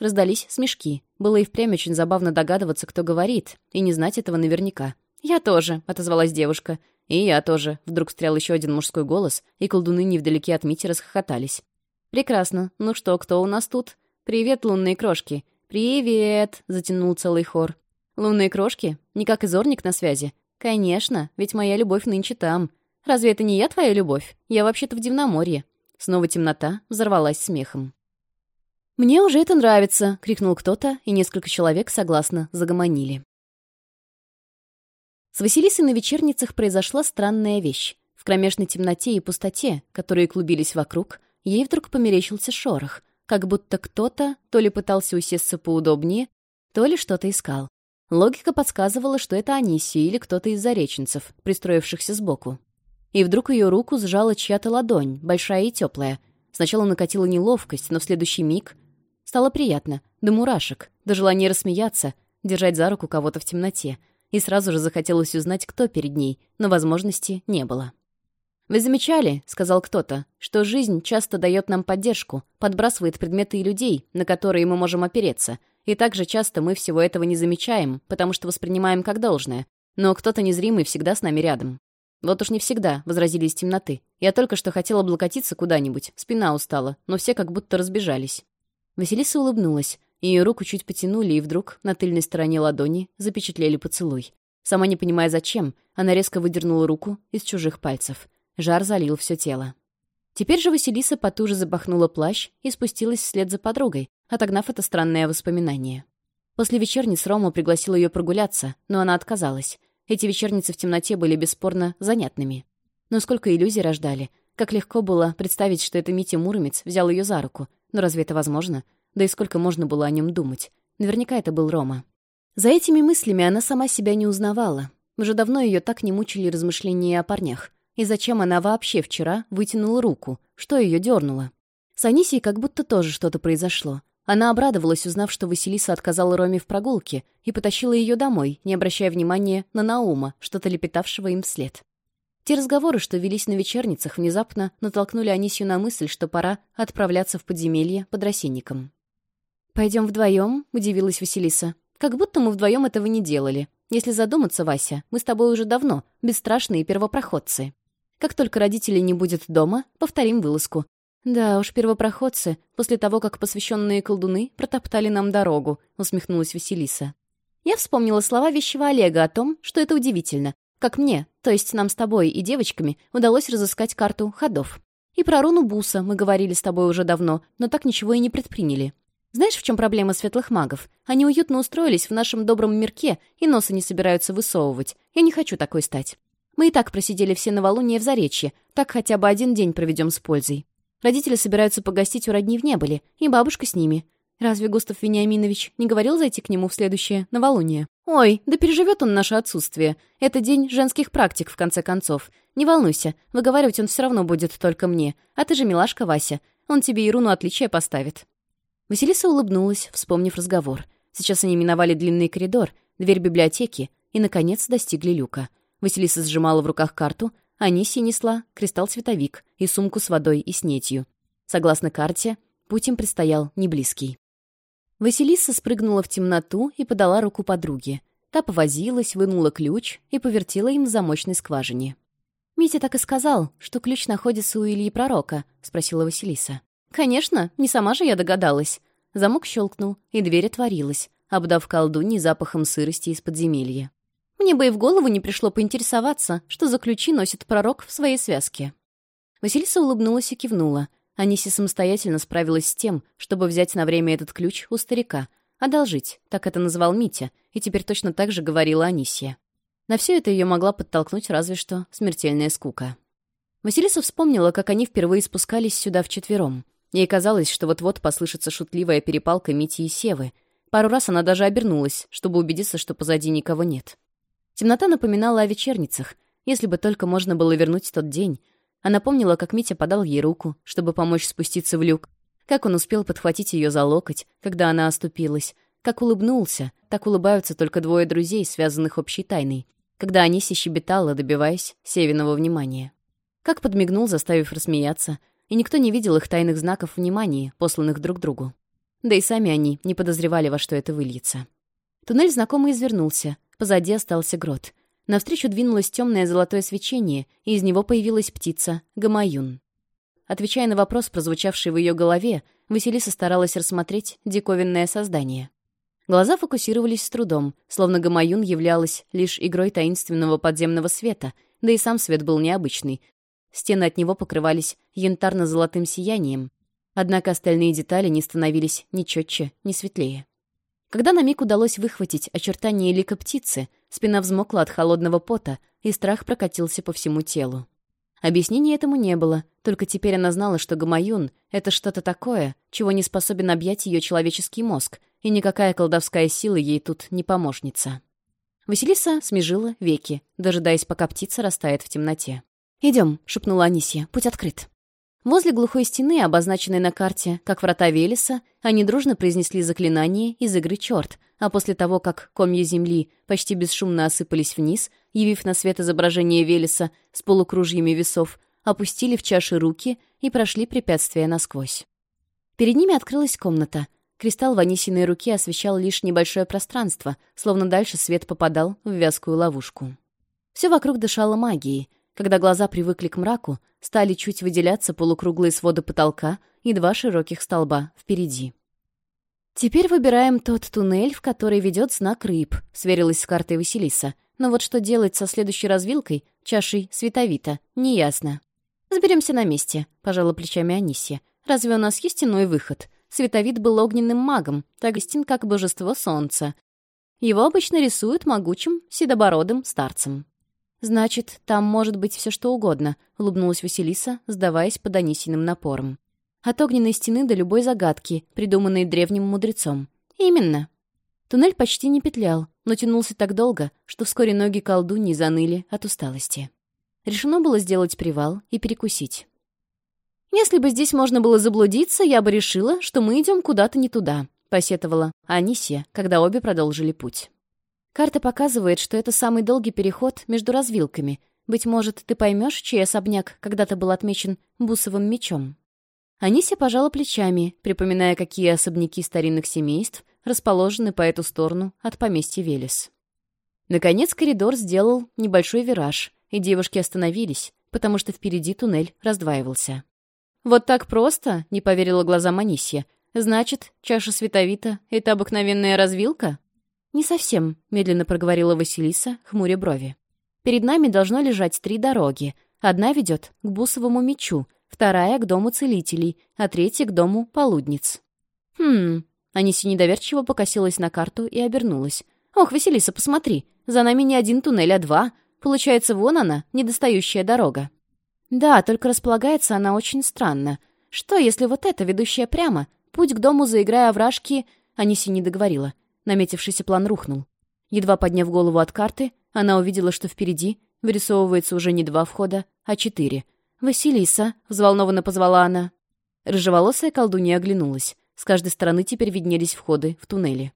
Раздались смешки. Было и впрямь очень забавно догадываться, кто говорит, и не знать этого наверняка. «Я тоже», — отозвалась девушка. «И я тоже», — вдруг встрял еще один мужской голос, и колдуны невдалеке от Мити расхохотались. «Прекрасно. Ну что, кто у нас тут?» «Привет, лунные крошки!» «Привет!» — затянул целый хор. «Лунные крошки? Не как изорник на связи?» «Конечно, ведь моя любовь нынче там!» Разве это не я твоя любовь? Я вообще-то в Дивноморье». Снова темнота взорвалась смехом. «Мне уже это нравится!» — крикнул кто-то, и несколько человек согласно загомонили. С Василисой на вечерницах произошла странная вещь. В кромешной темноте и пустоте, которые клубились вокруг, ей вдруг померещился шорох, как будто кто-то то ли пытался усесться поудобнее, то ли что-то искал. Логика подсказывала, что это Анисия или кто-то из зареченцев, пристроившихся сбоку и вдруг ее руку сжала чья-то ладонь, большая и теплая. Сначала накатила неловкость, но в следующий миг стало приятно, до мурашек, до желания рассмеяться, держать за руку кого-то в темноте. И сразу же захотелось узнать, кто перед ней, но возможности не было. «Вы замечали, — сказал кто-то, — что жизнь часто дает нам поддержку, подбрасывает предметы и людей, на которые мы можем опереться, и также часто мы всего этого не замечаем, потому что воспринимаем как должное, но кто-то незримый всегда с нами рядом». «Вот уж не всегда», — возразили из темноты. «Я только что хотела облокотиться куда-нибудь, спина устала, но все как будто разбежались». Василиса улыбнулась. Ее руку чуть потянули, и вдруг на тыльной стороне ладони запечатлели поцелуй. Сама не понимая зачем, она резко выдернула руку из чужих пальцев. Жар залил все тело. Теперь же Василиса потуже запахнула плащ и спустилась вслед за подругой, отогнав это странное воспоминание. После вечерниц Рома пригласил ее прогуляться, но она отказалась. Эти вечерницы в темноте были бесспорно занятными. Но сколько иллюзий рождали. Как легко было представить, что это Митя Муромец взял ее за руку. Но разве это возможно? Да и сколько можно было о нем думать. Наверняка это был Рома. За этими мыслями она сама себя не узнавала. Уже давно ее так не мучили размышления о парнях. И зачем она вообще вчера вытянула руку? Что ее дернуло? С Анисией как будто тоже что-то произошло. Она обрадовалась, узнав, что Василиса отказала Роме в прогулке, и потащила ее домой, не обращая внимания на Наума, что-то лепетавшего им вслед. Те разговоры, что велись на вечерницах, внезапно натолкнули Анисью на мысль, что пора отправляться в подземелье под рассенником. «Пойдем вдвоем?» — удивилась Василиса. «Как будто мы вдвоем этого не делали. Если задуматься, Вася, мы с тобой уже давно, бесстрашные первопроходцы. Как только родителей не будет дома, повторим вылазку. «Да уж, первопроходцы, после того, как посвященные колдуны протоптали нам дорогу», — усмехнулась Василиса. Я вспомнила слова вещего Олега о том, что это удивительно, как мне, то есть нам с тобой и девочками, удалось разыскать карту ходов. И про руну Буса мы говорили с тобой уже давно, но так ничего и не предприняли. Знаешь, в чем проблема светлых магов? Они уютно устроились в нашем добром мирке и носа не собираются высовывать. Я не хочу такой стать. Мы и так просидели все новолуние в Заречье, так хотя бы один день проведем с пользой. Родители собираются погостить у родни в Неболе, и бабушка с ними. Разве Густав Вениаминович не говорил зайти к нему в следующее новолуние? Ой, да переживет он наше отсутствие. Это день женских практик, в конце концов. Не волнуйся, выговаривать он все равно будет только мне. А ты же милашка Вася. Он тебе и руну отличия поставит». Василиса улыбнулась, вспомнив разговор. Сейчас они миновали длинный коридор, дверь библиотеки и, наконец, достигли люка. Василиса сжимала в руках карту, Анисия несла кристалл-световик и сумку с водой и снетью. Согласно карте, путь им предстоял неблизкий. Василиса спрыгнула в темноту и подала руку подруге. Та повозилась, вынула ключ и повертела им в замочной скважине. «Митя так и сказал, что ключ находится у Ильи Пророка», — спросила Василиса. «Конечно, не сама же я догадалась». Замок щелкнул, и дверь отворилась, обдав колдуньи запахом сырости из подземелья. Мне бы и в голову не пришло поинтересоваться, что за ключи носит пророк в своей связке. Василиса улыбнулась и кивнула. Аниси самостоятельно справилась с тем, чтобы взять на время этот ключ у старика. «Одолжить», так это назвал Митя, и теперь точно так же говорила Анисия. На все это ее могла подтолкнуть разве что смертельная скука. Василиса вспомнила, как они впервые спускались сюда вчетвером. Ей казалось, что вот-вот послышится шутливая перепалка Мити и Севы. Пару раз она даже обернулась, чтобы убедиться, что позади никого нет. Темнота напоминала о вечерницах, если бы только можно было вернуть тот день. Она помнила, как Митя подал ей руку, чтобы помочь спуститься в люк, как он успел подхватить ее за локоть, когда она оступилась, как улыбнулся, так улыбаются только двое друзей, связанных общей тайной, когда Аниси щебетала, добиваясь Севиного внимания. Как подмигнул, заставив рассмеяться, и никто не видел их тайных знаков внимания, посланных друг другу. Да и сами они не подозревали, во что это выльется. Туннель знакомо извернулся, Позади остался грот. Навстречу двинулось темное золотое свечение, и из него появилась птица — Гамаюн. Отвечая на вопрос, прозвучавший в ее голове, Василиса старалась рассмотреть диковинное создание. Глаза фокусировались с трудом, словно Гамаюн являлась лишь игрой таинственного подземного света, да и сам свет был необычный. Стены от него покрывались янтарно-золотым сиянием, однако остальные детали не становились ни четче, ни светлее. Когда на миг удалось выхватить очертания лика птицы, спина взмокла от холодного пота, и страх прокатился по всему телу. Объяснения этому не было, только теперь она знала, что Гамаюн — это что-то такое, чего не способен объять ее человеческий мозг, и никакая колдовская сила ей тут не помощница. Василиса смежила веки, дожидаясь, пока птица растает в темноте. «Идем», — шепнула Анисия, — «путь открыт». Возле глухой стены, обозначенной на карте как врата Велеса, они дружно произнесли заклинание из игры «Чёрт», а после того, как комья земли почти бесшумно осыпались вниз, явив на свет изображение Велеса с полукружьями весов, опустили в чаши руки и прошли препятствия насквозь. Перед ними открылась комната. Кристалл в Анисиной руке освещал лишь небольшое пространство, словно дальше свет попадал в вязкую ловушку. Все вокруг дышало магией, когда глаза привыкли к мраку, стали чуть выделяться полукруглые своды потолка и два широких столба впереди. «Теперь выбираем тот туннель, в который ведет знак рыб», — сверилась с картой Василиса. «Но вот что делать со следующей развилкой, чашей световита, неясно». «Сберемся на месте», — пожала плечами Анисия. «Разве у нас есть иной выход?» Световид был огненным магом, так истин как божество солнца. Его обычно рисуют могучим, седобородым старцем. «Значит, там может быть все что угодно», — улыбнулась Василиса, сдаваясь под Анисиным напором. «От огненной стены до любой загадки, придуманной древним мудрецом». «Именно». Туннель почти не петлял, но тянулся так долго, что вскоре ноги колдуньи заныли от усталости. Решено было сделать привал и перекусить. «Если бы здесь можно было заблудиться, я бы решила, что мы идем куда-то не туда», — посетовала Анисия, когда обе продолжили путь. Карта показывает, что это самый долгий переход между развилками. Быть может, ты поймешь, чей особняк когда-то был отмечен бусовым мечом. Анися пожала плечами, припоминая, какие особняки старинных семейств расположены по эту сторону от поместья Велес. Наконец коридор сделал небольшой вираж, и девушки остановились, потому что впереди туннель раздваивался. «Вот так просто?» — не поверила глазам Анисия. «Значит, чаша световита — это обыкновенная развилка?» «Не совсем», — медленно проговорила Василиса, хмуря брови. «Перед нами должно лежать три дороги. Одна ведет к Бусовому мечу, вторая — к дому целителей, а третья — к дому полудниц». «Хм...» — Аниси недоверчиво покосилась на карту и обернулась. «Ох, Василиса, посмотри, за нами не один туннель, а два. Получается, вон она, недостающая дорога». «Да, только располагается она очень странно. Что, если вот эта, ведущая прямо, путь к дому, заиграя овражки...» Аниси не договорила — Наметившийся план рухнул. Едва подняв голову от карты, она увидела, что впереди вырисовывается уже не два входа, а четыре. «Василиса!» — взволнованно позвала она. Рыжеволосая колдунья оглянулась. С каждой стороны теперь виднелись входы в туннели.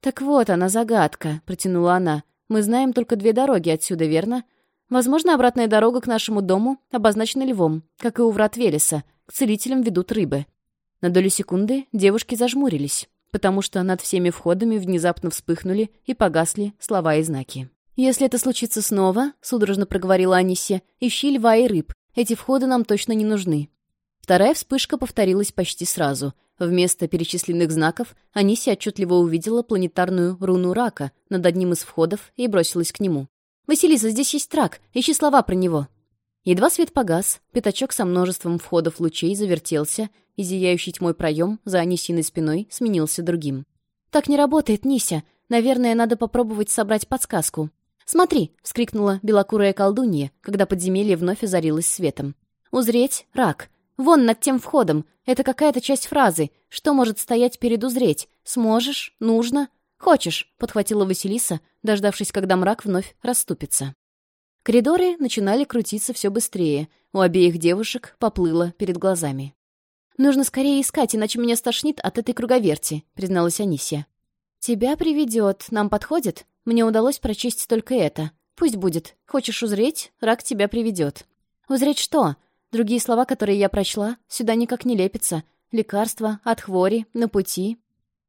«Так вот она, загадка», — протянула она. «Мы знаем только две дороги отсюда, верно? Возможно, обратная дорога к нашему дому обозначена львом, как и у врат Велеса. К целителям ведут рыбы». На долю секунды девушки зажмурились потому что над всеми входами внезапно вспыхнули и погасли слова и знаки. «Если это случится снова», — судорожно проговорила Анисия, — «ищи льва и рыб. Эти входы нам точно не нужны». Вторая вспышка повторилась почти сразу. Вместо перечисленных знаков Анисия отчетливо увидела планетарную руну рака над одним из входов и бросилась к нему. «Василиса, здесь есть рак. Ищи слова про него». Едва свет погас, пятачок со множеством входов лучей завертелся, и зияющий тьмой проем за Анисиной спиной сменился другим. «Так не работает, Нися. Наверное, надо попробовать собрать подсказку». «Смотри!» — вскрикнула белокурая колдунья, когда подземелье вновь озарилось светом. «Узреть — рак. Вон над тем входом. Это какая-то часть фразы. Что может стоять перед «узреть»? Сможешь? Нужно? Хочешь?» — подхватила Василиса, дождавшись, когда мрак вновь расступится. Коридоры начинали крутиться все быстрее. У обеих девушек поплыло перед глазами. «Нужно скорее искать, иначе меня стошнит от этой круговерти», — призналась Анисия. «Тебя приведет. Нам подходит? Мне удалось прочесть только это. Пусть будет. Хочешь узреть? Рак тебя приведет». «Узреть что?» Другие слова, которые я прочла, сюда никак не лепятся. «Лекарства», «от хвори», «на пути».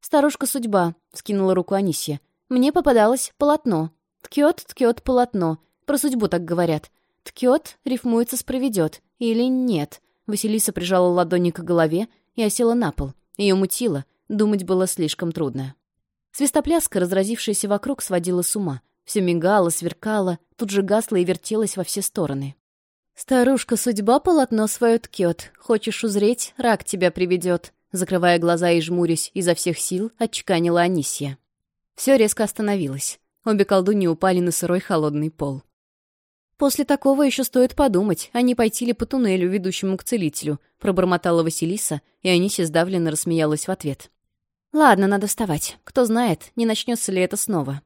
«Старушка-судьба», — скинула руку Анисия. «Мне попадалось полотно. Ткет, ткет полотно. Про судьбу так говорят. Ткет рифмуется с проведет. Или нет. Василиса прижала ладони к голове и осела на пол. Ее мутило, думать было слишком трудно. Свистопляска, разразившаяся вокруг, сводила с ума. Все мигало, сверкало, тут же гасло и вертелось во все стороны. «Старушка, судьба полотно свое ткет. Хочешь узреть, рак тебя приведет», закрывая глаза и жмурясь изо всех сил, отчеканила Анисия. Все резко остановилось. Обе колдуни упали на сырой холодный пол. «После такого еще стоит подумать, а не пойти ли по туннелю, ведущему к целителю», пробормотала Василиса, и Анися сдавленно рассмеялась в ответ. «Ладно, надо вставать. Кто знает, не начнется ли это снова».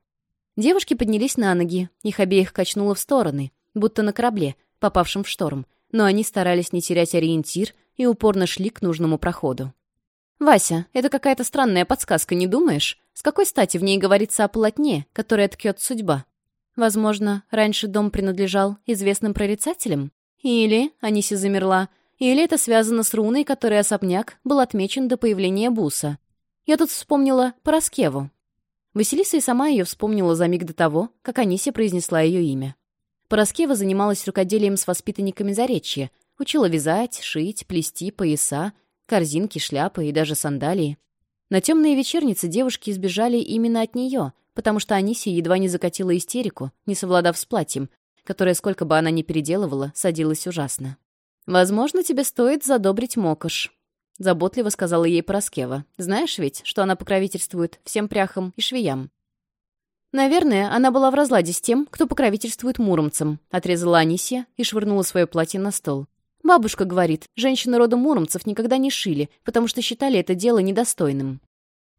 Девушки поднялись на ноги, их обеих качнуло в стороны, будто на корабле, попавшем в шторм, но они старались не терять ориентир и упорно шли к нужному проходу. «Вася, это какая-то странная подсказка, не думаешь? С какой стати в ней говорится о полотне, которое ткет судьба?» Возможно, раньше дом принадлежал известным прорицателям. Или, Аниси замерла, или это связано с руной, которой особняк был отмечен до появления Буса. Я тут вспомнила Параскеву. Василиса и сама ее вспомнила за миг до того, как Аниси произнесла ее имя. Параскева занималась рукоделием с воспитанниками Заречья, учила вязать, шить, плести пояса, корзинки, шляпы и даже сандалии. На темные вечерницы девушки избежали именно от нее — потому что Анисия едва не закатила истерику, не совладав с платьем, которое, сколько бы она ни переделывала, садилось ужасно. «Возможно, тебе стоит задобрить Мокош», — заботливо сказала ей Пороскева. «Знаешь ведь, что она покровительствует всем пряхам и швеям?» «Наверное, она была в разладе с тем, кто покровительствует муромцам», — отрезала Анисия и швырнула свое платье на стол. «Бабушка говорит, женщины рода муромцев никогда не шили, потому что считали это дело недостойным».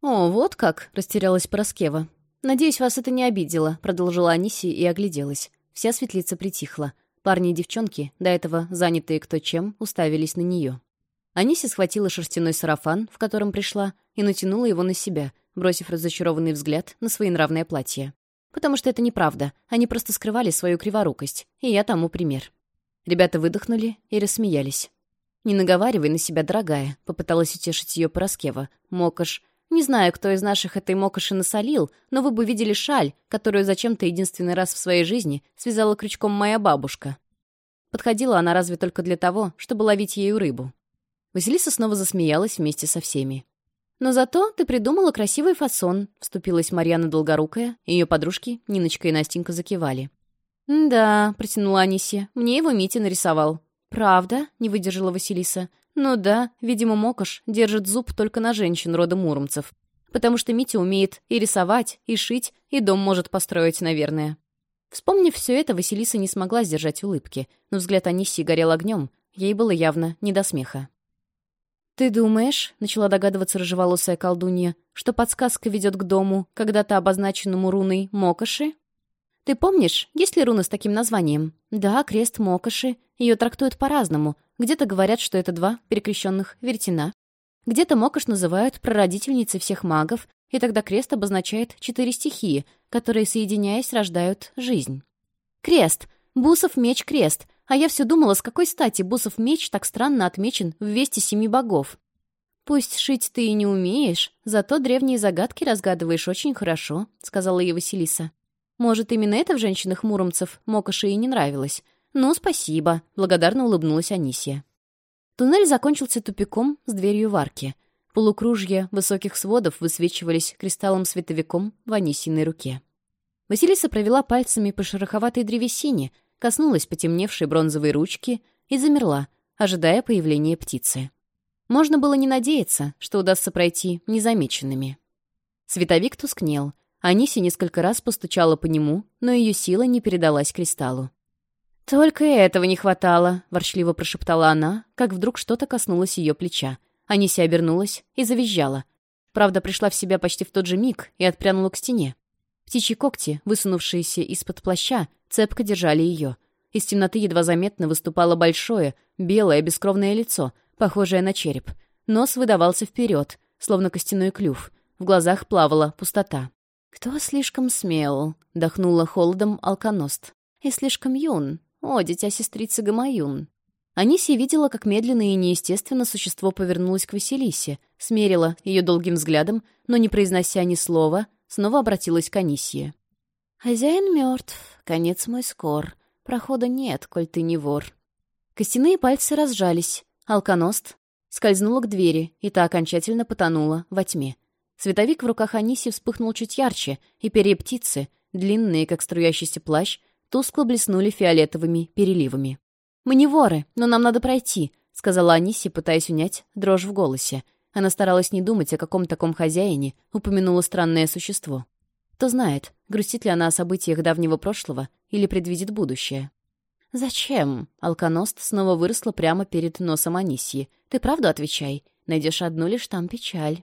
«О, вот как!» — растерялась Пороскева. «Надеюсь, вас это не обидело», — продолжила Аниси и огляделась. Вся светлица притихла. Парни и девчонки, до этого занятые кто чем, уставились на нее. Аниси схватила шерстяной сарафан, в котором пришла, и натянула его на себя, бросив разочарованный взгляд на своенравное платье. «Потому что это неправда. Они просто скрывали свою криворукость. И я тому пример». Ребята выдохнули и рассмеялись. «Не наговаривай на себя, дорогая», — попыталась утешить ее Пороскева. «Мокошь, не знаю, кто из наших этой мокоши насолил, но вы бы видели шаль, которую зачем-то единственный раз в своей жизни связала крючком моя бабушка. Подходила она разве только для того, чтобы ловить ею рыбу. Василиса снова засмеялась вместе со всеми. «Но зато ты придумала красивый фасон», — вступилась Марьяна Долгорукая, и ее подружки Ниночка и Настенька закивали. «Да», — протянула Аниси, — «мне его Митя нарисовал». «Правда?» — не выдержала Василиса. Ну да, видимо, Мокош держит зуб только на женщин рода муромцев. Потому что Митя умеет и рисовать, и шить, и дом может построить, наверное. Вспомнив все это, Василиса не смогла сдержать улыбки, но взгляд Аниси горел огнем, ей было явно не до смеха. «Ты думаешь, — начала догадываться рыжеволосая колдунья, — что подсказка ведет к дому, когда-то обозначенному руной Мокоши?» «Ты помнишь, есть ли руна с таким названием?» «Да, крест Мокоши. Ее трактуют по-разному, где-то говорят, что это два перекрещенных вертина. Где-то Мокош называют прародительницей всех магов, и тогда крест обозначает четыре стихии, которые, соединяясь, рождают жизнь. Крест! Бусов меч крест! А я все думала, с какой стати Бусов меч так странно отмечен в вести семи богов. «Пусть шить ты и не умеешь, зато древние загадки разгадываешь очень хорошо», — сказала ей Василиса. Может, именно это в женщинах муромцев Мокоши и не нравилось. «Ну, спасибо», — благодарно улыбнулась Анисия. Туннель закончился тупиком с дверью в арке. Полукружья высоких сводов высвечивались кристаллом-световиком в Анисиной руке. Василиса провела пальцами по шероховатой древесине, коснулась потемневшей бронзовой ручки и замерла, ожидая появления птицы. Можно было не надеяться, что удастся пройти незамеченными. Световик тускнел. Аниси несколько раз постучала по нему, но ее сила не передалась кристаллу. «Только этого не хватало», — ворчливо прошептала она, как вдруг что-то коснулось ее плеча. Анися обернулась и завизжала. Правда, пришла в себя почти в тот же миг и отпрянула к стене. Птичьи когти, высунувшиеся из-под плаща, цепко держали ее. Из темноты едва заметно выступало большое, белое, бескровное лицо, похожее на череп. Нос выдавался вперед, словно костяной клюв. В глазах плавала пустота. «Кто слишком смел?» — дохнула холодом алконост. «И слишком юн, «О, дитя сестрицы Гамаюн». Анисия видела, как медленно и неестественно существо повернулось к Василисе, смерила ее долгим взглядом, но, не произнося ни слова, снова обратилась к Анисии. «Хозяин мертв, конец мой скор. Прохода нет, коль ты не вор». Костяные пальцы разжались. Алконост скользнула к двери, и та окончательно потонула во тьме. Световик в руках Аниси вспыхнул чуть ярче, и перья птицы, длинные, как струящийся плащ, тускло блеснули фиолетовыми переливами. «Мы не воры, но нам надо пройти», — сказала Аниси, пытаясь унять дрожь в голосе. Она старалась не думать, о каком таком хозяине упомянула странное существо. Кто знает, грустит ли она о событиях давнего прошлого или предвидит будущее. «Зачем?» — алконост снова выросла прямо перед носом Анисии. «Ты правду отвечай. Найдешь одну лишь там печаль».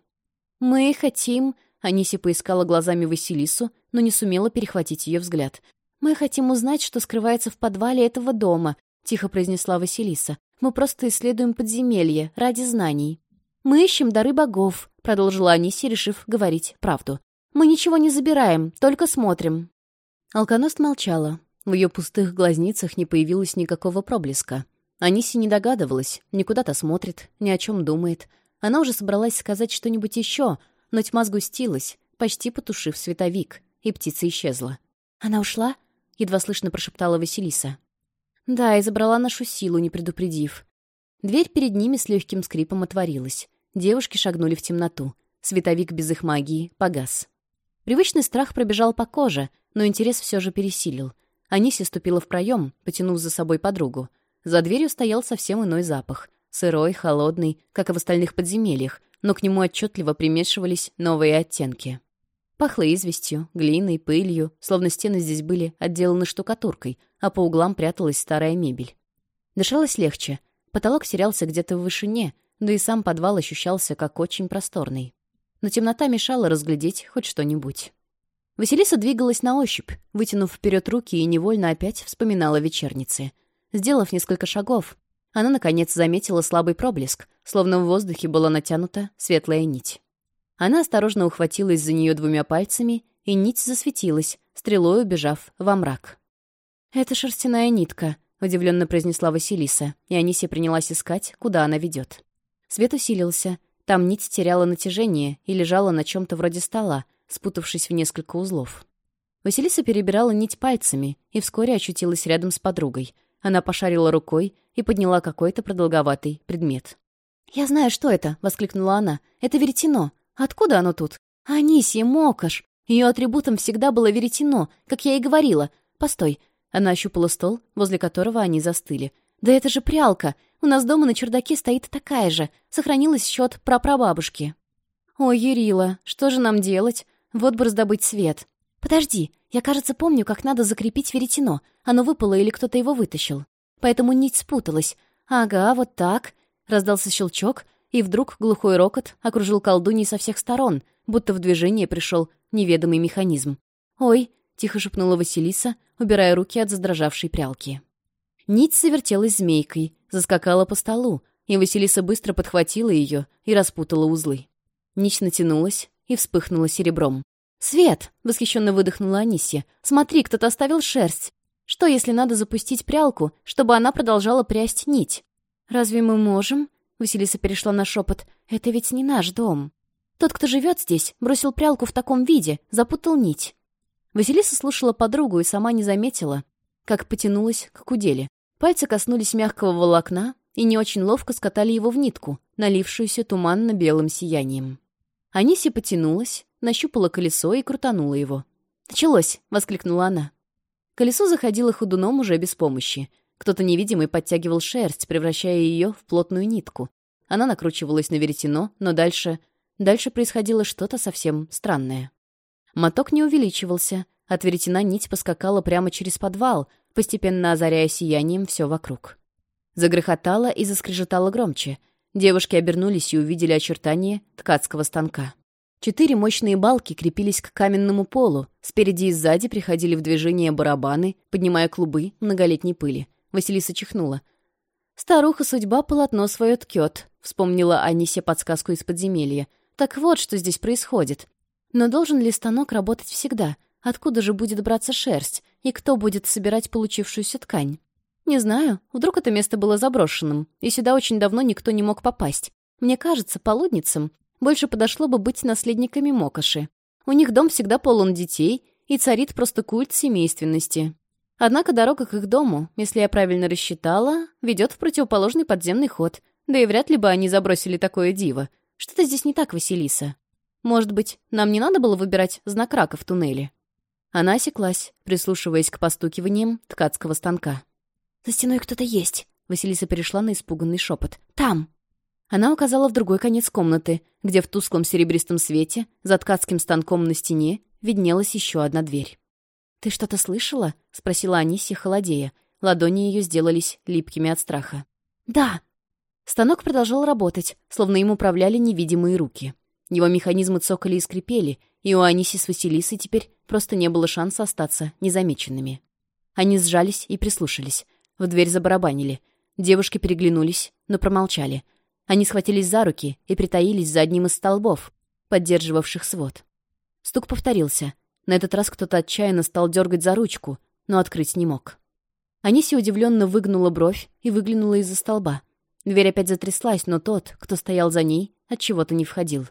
«Мы хотим...» — Аниси поискала глазами Василису, но не сумела перехватить ее взгляд. «Мы хотим узнать, что скрывается в подвале этого дома», — тихо произнесла Василиса. «Мы просто исследуем подземелье ради знаний». «Мы ищем дары богов», — продолжила Аниси, решив говорить правду. «Мы ничего не забираем, только смотрим». Алконост молчала. В ее пустых глазницах не появилось никакого проблеска. Аниси не догадывалась, никуда-то смотрит, ни о чем думает. Она уже собралась сказать что-нибудь еще, но тьма сгустилась, почти потушив световик, и птица исчезла. «Она ушла?» — едва слышно прошептала Василиса. Да, и забрала нашу силу, не предупредив. Дверь перед ними с легким скрипом отворилась. Девушки шагнули в темноту. Световик без их магии погас. Привычный страх пробежал по коже, но интерес все же пересилил. Аниси ступила в проем, потянув за собой подругу. За дверью стоял совсем иной запах. Сырой, холодный, как и в остальных подземельях, но к нему отчетливо примешивались новые оттенки. Пахло известью, глиной, пылью, словно стены здесь были отделаны штукатуркой, а по углам пряталась старая мебель. Дышалось легче. Потолок терялся где-то в вышине, да и сам подвал ощущался как очень просторный. Но темнота мешала разглядеть хоть что-нибудь. Василиса двигалась на ощупь, вытянув вперед руки и невольно опять вспоминала вечерницы. Сделав несколько шагов, она, наконец, заметила слабый проблеск, словно в воздухе была натянута светлая нить. Она осторожно ухватилась за нее двумя пальцами, и нить засветилась, стрелой убежав во мрак. «Это шерстяная нитка», — удивленно произнесла Василиса, и Анисия принялась искать, куда она ведет. Свет усилился. Там нить теряла натяжение и лежала на чем-то вроде стола, спутавшись в несколько узлов. Василиса перебирала нить пальцами и вскоре очутилась рядом с подругой. Она пошарила рукой и подняла какой-то продолговатый предмет. «Я знаю, что это!» — воскликнула она. «Это веретено! Откуда оно тут? Анисья, мокаш. Ее атрибутом всегда было веретено, как я и говорила. Постой. Она ощупала стол, возле которого они застыли. Да это же прялка. У нас дома на чердаке стоит такая же. Сохранилась счет прапрабабушки. О, Ерила, что же нам делать? Вот бы раздобыть свет. Подожди, я, кажется, помню, как надо закрепить веретено. Оно выпало или кто-то его вытащил. Поэтому нить спуталась. Ага, вот так. Раздался щелчок, и вдруг глухой рокот окружил колдуньи со всех сторон, будто в движение пришел неведомый механизм. «Ой!» — тихо шепнула Василиса, убирая руки от задрожавшей прялки. Нить совертелась змейкой, заскакала по столу, и Василиса быстро подхватила ее и распутала узлы. Нить натянулась и вспыхнула серебром. «Свет!» — восхищенно выдохнула Анисия. «Смотри, кто-то оставил шерсть! Что, если надо запустить прялку, чтобы она продолжала прясть нить?» «Разве мы можем?» Василиса перешла на шепот. «Это ведь не наш дом. Тот, кто живет здесь, бросил прялку в таком виде, запутал нить». Василиса слушала подругу и сама не заметила, как потянулась к куделе. Пальцы коснулись мягкого волокна и не очень ловко скатали его в нитку, налившуюся туманно-белым сиянием. Аниси потянулась, нащупала колесо и крутанула его. «Началось!» — воскликнула она. Колесо заходило ходуном уже без помощи — кто-то невидимый подтягивал шерсть, превращая ее в плотную нитку. Она накручивалась на веретено, но дальше... Дальше происходило что-то совсем странное. Моток не увеличивался. От веретена нить поскакала прямо через подвал, постепенно озаряя сиянием все вокруг. Загрохотало и заскрежетало громче. Девушки обернулись и увидели очертания ткацкого станка. Четыре мощные балки крепились к каменному полу, спереди и сзади приходили в движение барабаны, поднимая клубы многолетней пыли. Василиса чихнула. Старуха судьба полотно свое ткет, вспомнила Анисе подсказку из подземелья. Так вот, что здесь происходит. Но должен ли станок работать всегда? Откуда же будет браться шерсть? И кто будет собирать получившуюся ткань? Не знаю, вдруг это место было заброшенным, и сюда очень давно никто не мог попасть. Мне кажется, полудницам больше подошло бы быть наследниками Мокоши. У них дом всегда полон детей, и царит просто культ семейственности. Однако дорога к их дому, если я правильно рассчитала, ведет в противоположный подземный ход. Да и вряд ли бы они забросили такое диво. Что-то здесь не так, Василиса. Может быть, нам не надо было выбирать знак рака в туннеле?» Она осеклась, прислушиваясь к постукиваниям ткацкого станка. «За стеной кто-то есть!» Василиса перешла на испуганный шепот. «Там!» Она указала в другой конец комнаты, где в тусклом серебристом свете, за ткацким станком на стене, виднелась еще одна дверь. «Ты что-то слышала?» — спросила Анисия холодея. Ладони ее сделались липкими от страха. «Да!» Станок продолжал работать, словно им управляли невидимые руки. Его механизмы цокали и скрипели, и у Аниси с Василисой теперь просто не было шанса остаться незамеченными. Они сжались и прислушались. В дверь забарабанили. Девушки переглянулись, но промолчали. Они схватились за руки и притаились за одним из столбов, поддерживавших свод. Стук повторился — на этот раз кто-то отчаянно стал дергать за ручку, но открыть не мог. Анисия удивленно выгнула бровь и выглянула из-за столба. Дверь опять затряслась, но тот, кто стоял за ней, от чего то не входил.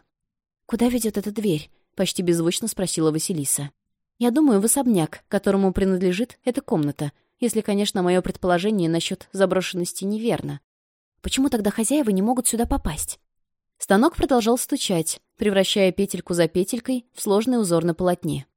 «Куда ведет эта дверь?» — почти беззвучно спросила Василиса. «Я думаю, в особняк, которому принадлежит эта комната, если, конечно, мое предположение насчет заброшенности неверно. Почему тогда хозяева не могут сюда попасть?» Станок продолжал стучать, превращая петельку за петелькой в сложный узор на полотне.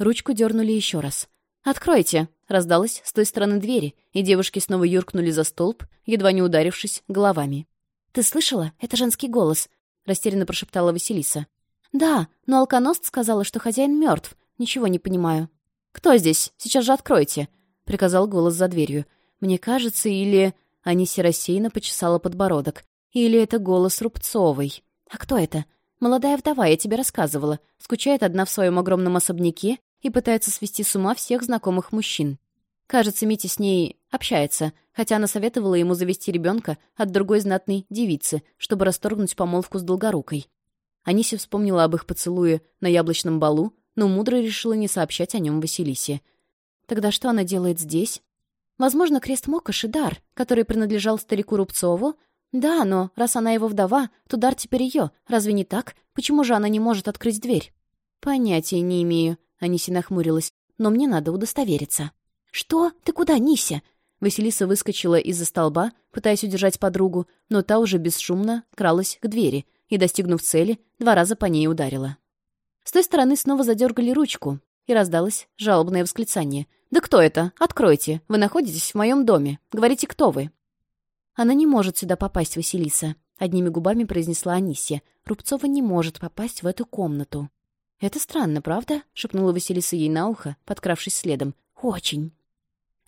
Ручку дернули еще раз. «Откройте!» — раздалось с той стороны двери, и девушки снова юркнули за столб, едва не ударившись головами. «Ты слышала? Это женский голос!» — растерянно прошептала Василиса. «Да, но алконост сказала, что хозяин мертв. Ничего не понимаю». «Кто здесь? Сейчас же откройте!» — приказал голос за дверью. «Мне кажется, или...» — Аниси рассеянно почесала подбородок. «Или это голос Рубцовой?» «А кто это?» «Молодая вдова, я тебе рассказывала. Скучает одна в своем огромном особняке и пытается свести с ума всех знакомых мужчин. Кажется, Митя с ней общается, хотя она советовала ему завести ребенка от другой знатной девицы, чтобы расторгнуть помолвку с Долгорукой. Аниси вспомнила об их поцелуе на яблочном балу, но мудро решила не сообщать о нем Василисе. Тогда что она делает здесь? Возможно, крест Мокоши — дар, который принадлежал старику Рубцову, «Да, но раз она его вдова, то дар теперь ее. Разве не так? Почему же она не может открыть дверь?» «Понятия не имею», Аниси нахмурилась. «Но мне надо удостовериться». «Что? Ты куда, Нися?» Василиса выскочила из-за столба, пытаясь удержать подругу, но та уже бесшумно кралась к двери и, достигнув цели, два раза по ней ударила. С той стороны снова задергали ручку, и раздалось жалобное восклицание. «Да кто это? Откройте! Вы находитесь в моем доме. Говорите, кто вы?» «Она не может сюда попасть, Василиса», — одними губами произнесла Анисия. «Рубцова не может попасть в эту комнату». «Это странно, правда?» — шепнула Василиса ей на ухо, подкравшись следом. «Очень».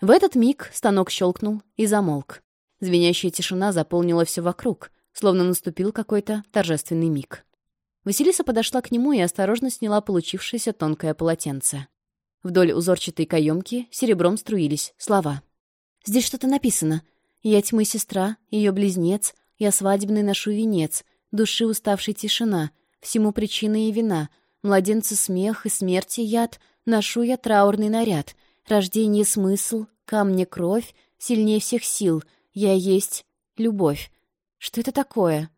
В этот миг станок щелкнул и замолк. Звенящая тишина заполнила все вокруг, словно наступил какой-то торжественный миг. Василиса подошла к нему и осторожно сняла получившееся тонкое полотенце. Вдоль узорчатой каемки серебром струились слова. «Здесь что-то написано. Я тьмы сестра, ее близнец, я свадебный ношу венец, души уставшей тишина, всему причина и вина — Младенцы смех и смерти яд, ношу я траурный наряд. Рождение смысл, камни кровь, сильнее всех сил. Я есть любовь. Что это такое?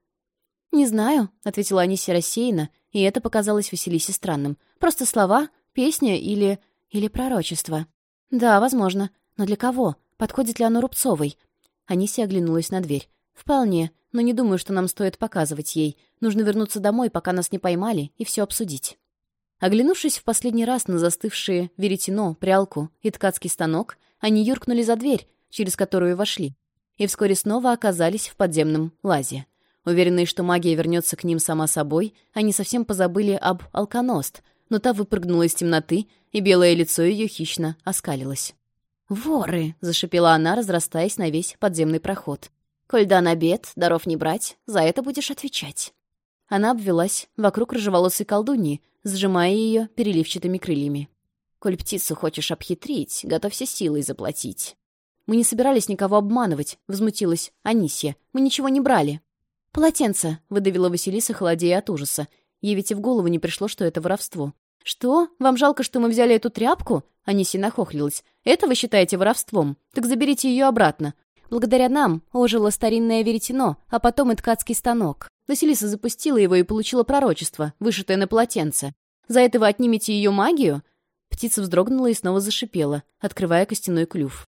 «Не знаю», — ответила Анися рассеянно, и это показалось Василисе странным. «Просто слова, песня или... или пророчество». «Да, возможно. Но для кого? Подходит ли оно Рубцовой?» Анися оглянулась на дверь. «Вполне но не думаю, что нам стоит показывать ей. Нужно вернуться домой, пока нас не поймали, и все обсудить». Оглянувшись в последний раз на застывшие веретено, прялку и ткацкий станок, они юркнули за дверь, через которую вошли, и вскоре снова оказались в подземном лазе. Уверенные, что магия вернется к ним сама собой, они совсем позабыли об алконост, но та выпрыгнула из темноты, и белое лицо ее хищно оскалилось. «Воры!» — зашипела она, разрастаясь на весь подземный проход. Коль дан обед, даров не брать, за это будешь отвечать». Она обвелась вокруг рыжеволосой колдуньи, сжимая ее переливчатыми крыльями. «Коль птицу хочешь обхитрить, готовься силой заплатить». «Мы не собирались никого обманывать», — возмутилась Анисия. «Мы ничего не брали». «Полотенце», — выдавила Василиса, холодея от ужаса. Ей ведь и в голову не пришло, что это воровство. «Что? Вам жалко, что мы взяли эту тряпку?» Анисия нахохлилась. «Это вы считаете воровством? Так заберите ее обратно. Благодаря нам ожило старинное веретено, а потом и ткацкий станок. Василиса запустила его и получила пророчество, вышитое на полотенце. За это вы отнимете ее магию?» Птица вздрогнула и снова зашипела, открывая костяной клюв.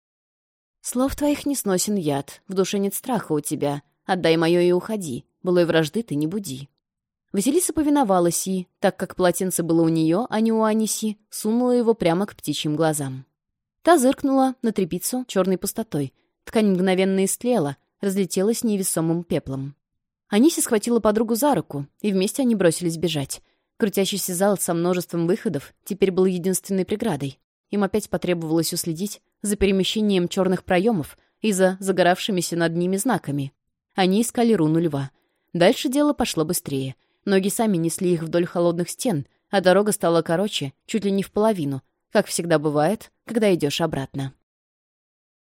«Слов твоих не сносен яд, в душе нет страха у тебя. Отдай мое и уходи, былой вражды ты не буди». Василиса повиновалась и, так как полотенце было у нее, а не у Аниси, сунула его прямо к птичьим глазам. Та зыркнула на трепицу черной пустотой — Ткань мгновенно истлела, разлетелась невесомым пеплом. Анися схватила подругу за руку, и вместе они бросились бежать. Крутящийся зал со множеством выходов теперь был единственной преградой. Им опять потребовалось уследить за перемещением черных проемов и за загоравшимися над ними знаками. Они искали руну льва. Дальше дело пошло быстрее. Ноги сами несли их вдоль холодных стен, а дорога стала короче, чуть ли не в половину, как всегда бывает, когда идешь обратно.